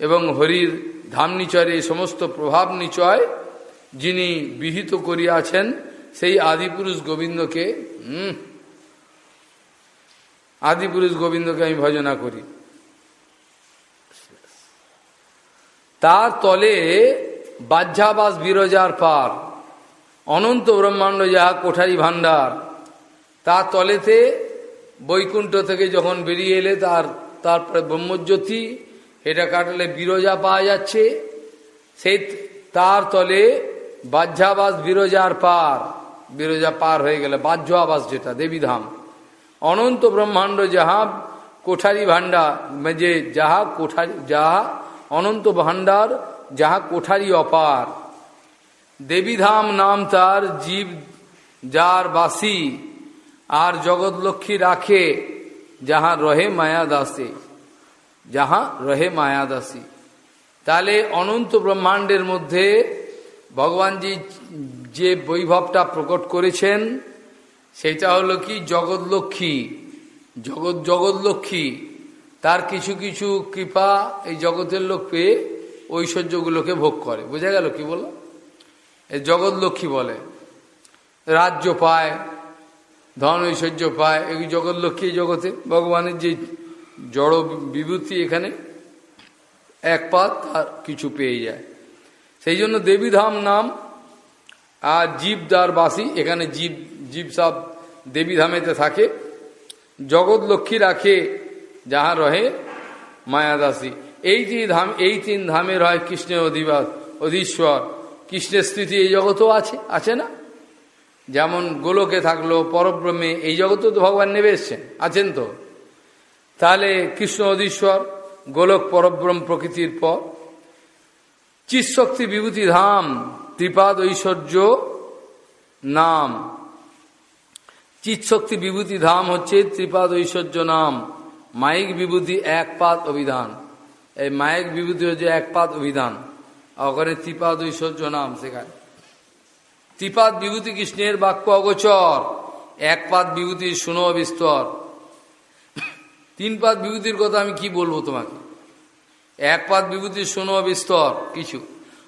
এবং হরির ধাম নিচয়ের সমস্ত প্রভাব নিচয়, যিনি বিহিত করিয়াছেন, সেই আদিপুরুষ গোবিন্দকে আদিপুরুষ গোবিন্দকে আমি ভজনা করি। তার তলে বাহ্যাবাস বিরজার পার, অনন্ত ব্রহ্মাণ্ড যাহা কোঠারি ভাণ্ডার, তার তলেতে বৈকুণ্ঠ থেকে যখন বেরিয়ে এলে তার তারপরে ব্রহ্মজ্যোতি এটা কাটলে বিরজা পাওয়া যাচ্ছে, সেই তার তলে বাহ্যাবাস বিরজার পার, বিরজা পার হয়ে গেলে বাহ্য আবাস যেটা, দেবীধাম। অনন্ত ব্রহ্মাণ্ড যাহা কোঠারি ভাণ্ডার যে যাহা কোঠারি, যাহা অনন্ত ভাণ্ডার, যাহা কোঠারি অপার। দেবীধাম নাম তার জীব যার বাসি, আর জগৎলক্ষ্মী রাখে, যাহা রহে মায়া দাসে। যাহা রহে মায়া দাসী। তাহলে অনন্ত ব্রহ্মাণ্ডের মধ্যে ভগবানজি যে বৈভবটা প্রকট করেছেন, সেটা হলো কি? জগৎলক্ষ্মী। জগৎ জগৎলক্ষ্মী। তার কিছু কিছু কৃপা এই জগতের লোক পেয়ে ঐশ্বর্যগুলোকে ভোগ করে। বোঝা গেল কি বলো এই জগৎ লক্ষ্মী বলে, রাজ্য পায়, ধন ঐশ্বর্য পায়, এই জগৎ লক্ষ্মী জগতে। ভগবানের যে জড় বিভূতি এখানে এক পাত তার কিছু পেয়ে যায়। সেই জন্য দেবীধাম নাম আর জীবদার বাসী এখানে জীব জীব সব দেবীধামেতে থাকে। জগৎ লক্ষ্মী রাখে যাহা রহে মায়াদাসী। এই যে ধাম, এই তিন ধামের হয় কৃষ্ণের অধিবাস অধীশ্বর। কৃষ্ণের স্মৃতি এই জগতেও আছে আছে না? যেমন গোলকে থাকল, পরব্রহ্মে এই জগতেও তো ভগবান নেবে এসছেন আছেন তো? তাহলে কৃষ্ণ অধীশ্বর, গোলক পরব্রহ্ম প্রকৃতির পর। চিৎশক্তি বিভূতি ধাম, ত্রিপাদ ঐশ্বর্য নাম। চিৎশক্তি বিভূতি ধাম হচ্ছে ত্রিপাদ ঐশ্বর্য নাম। মাইক বিভূতি এক পাত অভিধান। এই মায়ক বিভূতি হচ্ছে এক পাত অভিধান। ওখানে ত্রিপাদ ঐশ্বর্য নাম সেখানে ত্রিপাদ বিভূতি কৃষ্ণের বাক্য অগোচর। এক পাত বিভূতি শুনো বিস্তর। তিন পাত বিভূতির কথা আমি কি বলব তোমাকে? এক পাত বিভূতি শুনো বিস্তর, কিছু।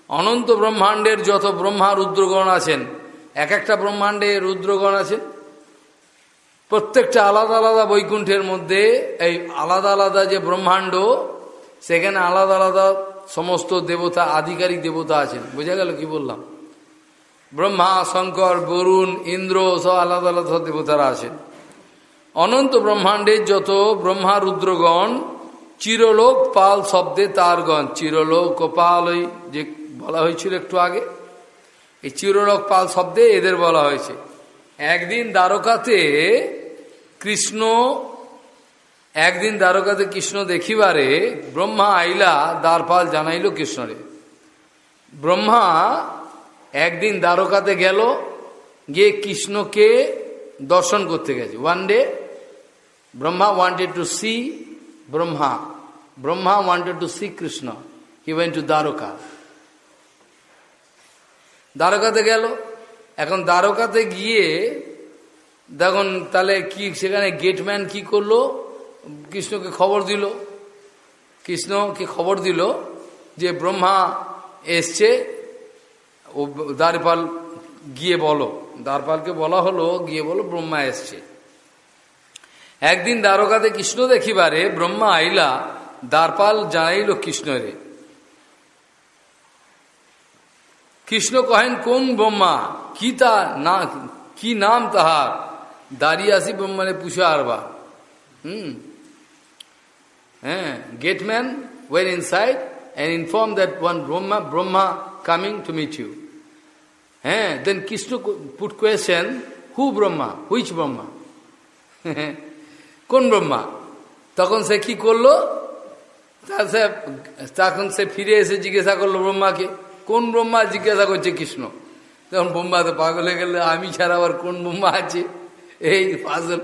অনন্ত ব্রহ্মাণ্ডের যত ব্রহ্মা, রুদ্রগণ আছেন, এক একটা ব্রহ্মাণ্ডে রুদ্রগণ আছেন প্রত্যেকটা আলাদা আলাদা বৈকুণ্ঠের মধ্যে এই আলাদা আলাদা যে ব্রহ্মাণ্ড, সেখানে আলাদা আলাদা সমস্ত দেবতা, আধিকারিক দেবতা আছেন। বোঝা গেল কি বললাম? ব্রহ্মা, শঙ্কর, বরুণ, ইন্দ্র, সব আলাদা আলাদা দেবতারা আছেন। অনন্ত ব্রহ্মাণ্ডের যত ব্রহ্মা, রুদ্রগণ, চিরলোক, পাল শব্দে তারগণ। চিরলোক পাল ওই যে বলা হয়েছিল একটু আগে, এই চিরলোক, পাল শব্দে এদের বলা হয়েছে। একদিন দ্বারকাতে কৃষ্ণ, একদিন দ্বারকাতে কৃষ্ণ দেখিবারে ব্রহ্মা আইলা দ্বারপাল জানাইল কৃষ্ণরে। ব্রহ্মা একদিন দ্বারকাতে গেল, গিয়ে কৃষ্ণকে দর্শন করতে গেছে। One day Brahma wanted to see Brahma. Brahma wanted to see Krishna. He went to Dwarka. দ্বারকাতে গেল। এখন দ্বারকাতে গিয়ে দেখুন, তাহলে কি সেখানে গেটম্যান কি করল? কৃষ্ণকে খবর দিল। কৃষ্ণকে খবর দিল? যে ব্রহ্মা এসছে, ও দ্বারপাল গিয়ে বলো। দ্বারপালকে বলা হলো, গিয়ে বলো ব্রহ্মা এসছে। একদিন দ্বারকাতে কৃষ্ণ দেখিবারে ব্রহ্মা আইলা, দ্বারপাল জানাইল কৃষ্ণরে। কৃষ্ণ কহেন, কোন ব্রহ্মা? কি তা না, কি নাম তাহার? দাঁড়িয়ে আসি ব্রহ্মানে পুষে আরবা হুম হ্যাঁ gateman went inside and inform that one Brahma Brahma coming to meet you. Eh? Then Krishna put question, who Brahma? Which Brahma? <laughs> কোন ব্রহ্মা তখন সে কি করল তখন সে ফিরে এসে জিজ্ঞাসা করল ব্রহ্মাকে কোন ব্রহ্মা জিজ্ঞাসা করছে কৃষ্ণ তখন ব্রহ্মা তো পাগল হয়ে গেলে আমি ছাড়া আবার কোন ব্রহ্মা আছে এই পাগল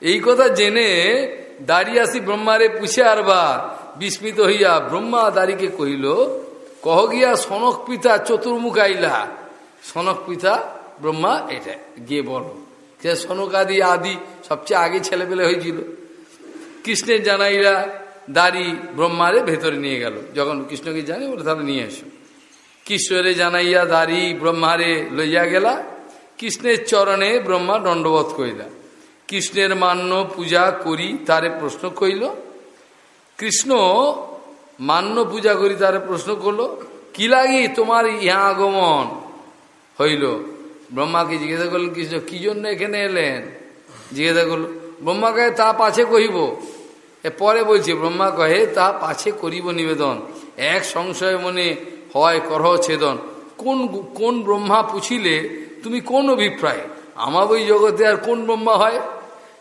এই কথা জেনে দাঁড়িয়ে আসি ব্রহ্মারে পুষে আরবার বিস্মিত হইয়া ব্রহ্মা দাঁড়িকে কহিল, কহ গিয়া সনক পিতা চতুর্মুখ আইলা? সনক পিতা, ব্রহ্মা, এটা গিয়ে বলো। সে সনক আদি আদি সবচেয়ে আগে ছেলেপেলে হয়েছিল। কৃষ্ণের জানাইরা দাড়ি ব্রহ্মারে ভেতরে নিয়ে গেল। যখন কৃষ্ণকে জানি বলে, তাহলে নিয়ে এসো। কৃষ্ণরে জানাইয়া, দাড়ি ব্রহ্মারে লইয়া গেলা। কৃষ্ণের চরণে ব্রহ্মা দণ্ডবোধ করিলা। কৃষ্ণের মান্য পূজা করি, তারে প্রশ্ন কইল কৃষ্ণ মান্য পূজা করি, তারে প্রশ্ন করল, কি লাগি তোমার ইহা আগমন? হইল। ব্রহ্মাকে জিজ্ঞাসা করলেন, কৃষ্ণ, কি জন্য এখানে এলেন? জিজ্ঞাসা করল, ব্রহ্মা কহে, তা পাছে কহিব? এ পরে বলছে, ব্রহ্মা কহে, তা পাছে করিব নিবেদন। এক সংশয় মনে হয়, করহ ছেদন। কোন কোন ব্রহ্মা পুছিলে তুমি কোন অভিপ্রায়? আমার ওই জগতে আর কোন ব্রহ্মা হয়?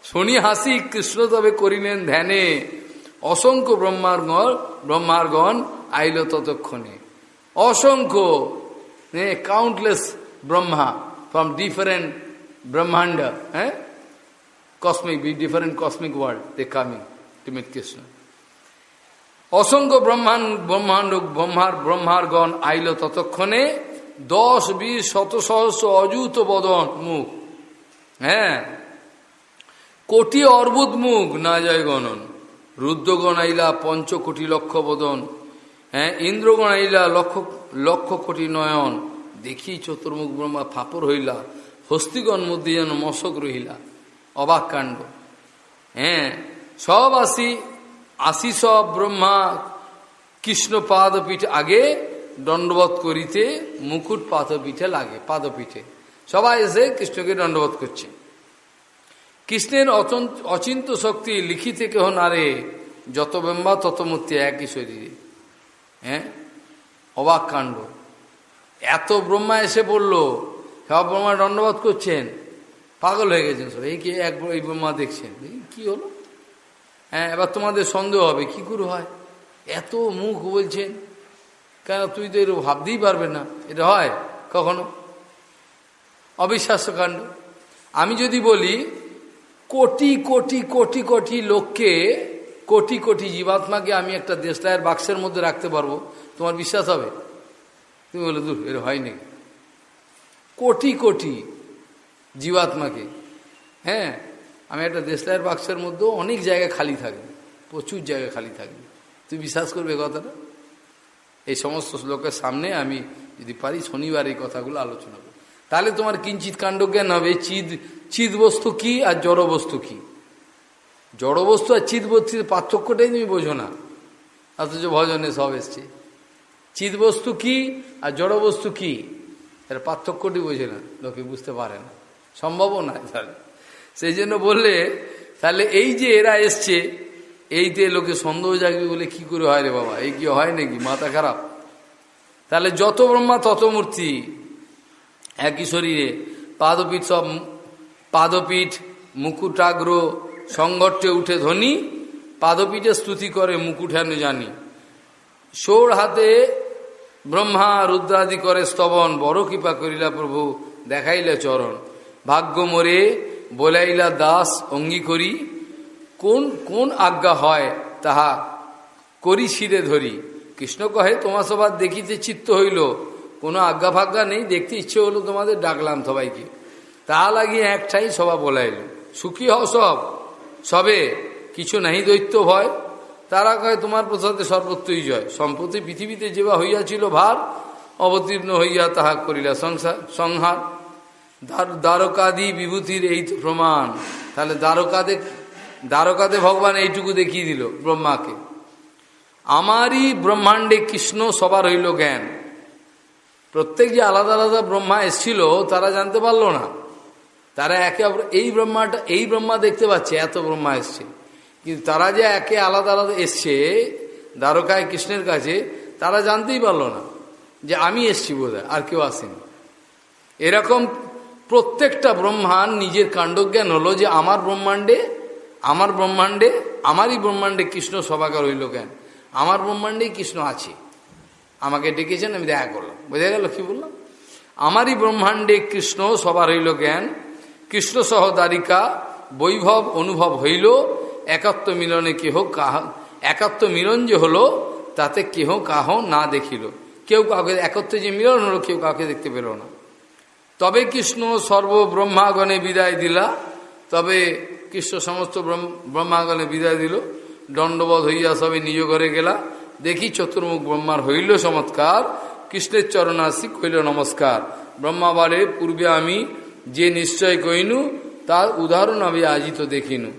শনি, হাসি, কৃষ্ণ তবে করিলেন ধ্যানে। অসংখ্য ব্রহ্মারগণ ব্রহ্মারগণ আইল ততক্ষণে। অসংখ্য কাউন্টলেস ব্রহ্মা ফ্রম ডিফারেন্ট ব্রহ্মাণ্ড হ্যাঁ? Cosmic different cosmic world coming meet Krishna অসংখ্য ব্রহ্মাণ্ড ব্রহ্মাণ্ড ব্রহ্মার ব্রহ্মারগণ আইল ততক্ষণে। দশ, বিশ, শত, সহস্র, অযুত বদন মুখ। হ্যাঁ? কোটি অর্বুদ মুখ, না যায় গণন। রুদ্রগণ আইলা পঞ্চ কোটি লক্ষ বদন। হ্যাঁ? ইন্দ্রগণ আইলা লক্ষ লক্ষ কোটি নয়ন। দেখি চতুর্মুখ ব্রহ্মা ফাপর হইলা, হস্তিগণ মধ্যে যেন মশক রহিলা। অবাক কাণ্ড। হ্যাঁ? সব আসি আসি সব ব্রহ্মা কৃষ্ণ পাদপীঠ আগে দণ্ডবোধ করিতে মুকুট পাদপীঠে লাগে, পাদপীঠে। সবাই এসে কৃষ্ণকে দণ্ডবোধ করছে। কৃষ্ণের অচিন্ত শক্তি লিখিতে কেহ নারে যত ব্রহ্মা তত মূর্তি একই শরীরে। হ্যাঁ? অবাক কাণ্ড। এত ব্রহ্মা এসে বলল সব ব্রহ্মা দণ্ডবোধ করছেন। পাগল হয়ে গেছেন সব এই কি এক এই ব্রহ্মা দেখছেন? কি হলো? হ্যাঁ এবার তোমাদের সন্দেহ হবে, কি করে হয়? এত মুখ বলছেন। কেন তুই তো এরকম ভাবতেই পারবে না? এটা হয় কখনো? অবিশ্বাস্য কাণ্ড। আমি যদি বলি, কোটি কোটি কোটি কোটি লোককে, কোটি কোটি জীবাত্মাকে আমি একটা দেশলায়ের বাক্সের মধ্যে রাখতে পারব, তোমার বিশ্বাস হবে? তুমি বলে, দূর, এর হয় নাকি কোটি কোটি জীবাত্মাকে। হ্যাঁ আমি একটা দেশলায়ের বাক্সের মধ্যেও অনেক জায়গা খালি থাকবে, প্রচুর জায়গা খালি থাকবে। তুই বিশ্বাস করবে কথাটা? এই সমস্ত শ্লোকের সামনে আমি যদি পারি শনিবার এই কথাগুলো আলোচনা করি তাহলে তোমার কিঞ্চিত কাণ্ড জ্ঞান হবে, চিদ চিদ বস্তু কি আর জড় বস্তু কি? জড় বস্তু আর চিদ বস্তুর পার্থক্যটাই তুমি বোঝো না। অথচ ভজনে সব এসছে। চিদ বস্তু কি আর জড় বস্তু কি? এর পার্থক্যটি বোঝে না, লোকে বুঝতে পারে না। সম্ভবও নয় তাহলে। সেই জন্য বললে, তাহলে এই যে এরা এসছে এইতে লোকে সন্দেহ জাগবে বলে কি করে হয় রে বাবা? এই কি হয় নাকি? মাথা খারাপ। তাহলে যত ব্রহ্মা, তত মূর্তি একই শরীরে। পাদপীঠ সব, পাদপীঠ, মুকুটাগ্র সংগঠে উঠে ধ্বনি পাদপীঠে স্তুতি করে মুকুঠান জানি। সোর হাতে ব্রহ্মা রুদ্রাদি করে স্তবন, বড় কৃপা করিলা প্রভু, দেখাইলা চরণ। ভাগ্য মোরে, বলাইলা দাস অঙ্গী করি কোন কোন আজ্ঞা হয় তাহা করি শিরে ধরি। কৃষ্ণ কহে, তোমার সবার দেখিতে চিত্ত হইল। কোনো আজ্ঞা ফাজ্ঞা নেই, দেখতে ইচ্ছে হলো তোমাদের ডাকলাম সবাইকে। তা লাগিয়ে একটাই সবা বলাইল। সুখী হও সব। সবে কিছু নাহি দৈত্য ভয়। তারা কয় তোমার প্রসাদে সর্বত্রই জয়। সম্প্রতি পৃথিবীতে যেবা হইয়াছিল ভার, অবতীর্ণ হইয়া তাহা করিলা সংসার, সংহার। দ্বারকাদি বিভূতির এই প্রমাণ। তাহলে দ্বারকাদে দ্বারকাতে ভগবান এইটুকু দেখিয়ে দিল ব্রহ্মাকে। আমারই ব্রহ্মাণ্ডে কৃষ্ণ সবার হইল জ্ঞান। প্রত্যেক যে আলাদা আলাদা ব্রহ্মা এসছিল, তারা জানতে পারল না। তারা একে এই ব্রহ্মাটা, এই ব্রহ্মা দেখতে পাচ্ছে, এত ব্রহ্মা এসছে। কিন্তু তারা যে একে আলাদা আলাদা এসছে, দ্বারকায় কৃষ্ণের কাছে, তারা জানতেই পারল না যে আমি এসছি বোধ আর কেউ আসেনি। এরকম প্রত্যেকটা ব্রহ্মাণ নিজের কাণ্ডজ্ঞান হলো যে আমার ব্রহ্মাণ্ডে আমার ব্রহ্মাণ্ডে, আমারই ব্রহ্মাণ্ডে কৃষ্ণ সভাকার হইল জ্ঞান আমার ব্রহ্মাণ্ডেই কৃষ্ণ আছে। আমাকে ডেকেছেন, আমি দেখা করলাম। বোঝা গেল? কি বললাম? আমারই ব্রহ্মাণ্ডে কৃষ্ণ সবার হইল জ্ঞান কৃষ্ণ সহ দ্বারিকা বৈভব অনুভব হইল একাত্ম মিলনে কেহ কাহ একাত্ম মিলন যে হলো, তাতে কেহ কাহ না দেখিল। কেউ কাউকে একত্রে যে মিলন হলো, কেউ কাউকে দেখতে পেল না। তবে কৃষ্ণ সর্ব ব্রহ্মাগণে বিদায় দিলা, তবে কৃষ্ণ সমস্ত ব্রহ্মাগণে বিদায় দিল। দণ্ডবোধ হইয়া সবে নিজ ঘরে গেলা। দেখি চতুর্মুখ ব্রহ্মার হইল চমৎকার। কৃষ্ণের চরণাসি কইল নমস্কার। ব্রহ্মাবারে পূর্বে আমি যে নিশ্চয় কইনু তার উদাহরণ আমি আজই তো দেখিনু।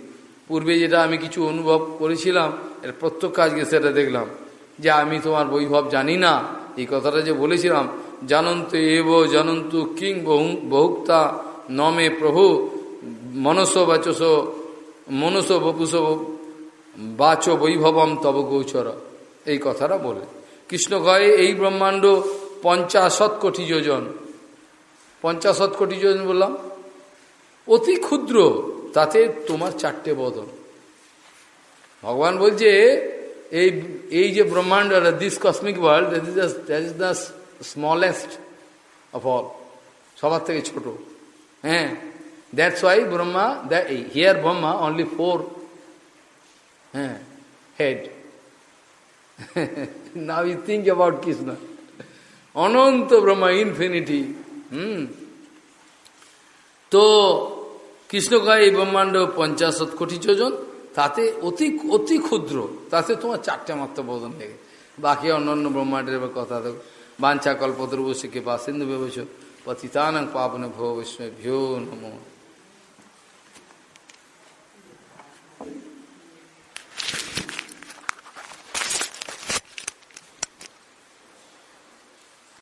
পূর্বে যেটা আমি কিছু অনুভব করেছিলাম, এর প্রত্যক্ষ আজকে সেটা দেখলাম। যে আমি তোমার বৈভব জানি না। এই কথাটা যে বলেছিলাম, জানন্ত এব, জানন্তু কিং বহু বহুক্তা নমে প্রভু। মনস বাচস, মনস বপুষ বাচ বৈভবম তব গৌচর। এই কথাটা বলে। কৃষ্ণ কয়ে, এই ব্রহ্মাণ্ড পঞ্চাশত কোটি যোজন। পঞ্চাশত কোটি যোজন বললাম, অতি ক্ষুদ্র, তাতে তোমার চারটে বদন। ভগবান বলছে, এই এই যে ব্রহ্মাণ্ড this cosmic world that is that is the smallest of all সবার থেকে ছোট। হ্যাঁ? That's why Brahma here Brahma only four হ্যাঁ head now you think about Krishna Ananta Brahma infinity হুম তো কৃষ্ণ কয় এই ব্রহ্মাণ্ড পঞ্চাশত কোটি যোজন, তাতে অতি অতি ক্ষুদ্র, তাতে তোমার চারটে মাত্র বোধন লেগে বাকি অন্যান্য ব্রহ্মাণ্ডের কথা দেখো বাঞ্ছা কল্পতরু শিখে বা সিন্ধু ব্যবচ পতিতানং পাবন ভো বিষ্ণু ভ্যো নমো।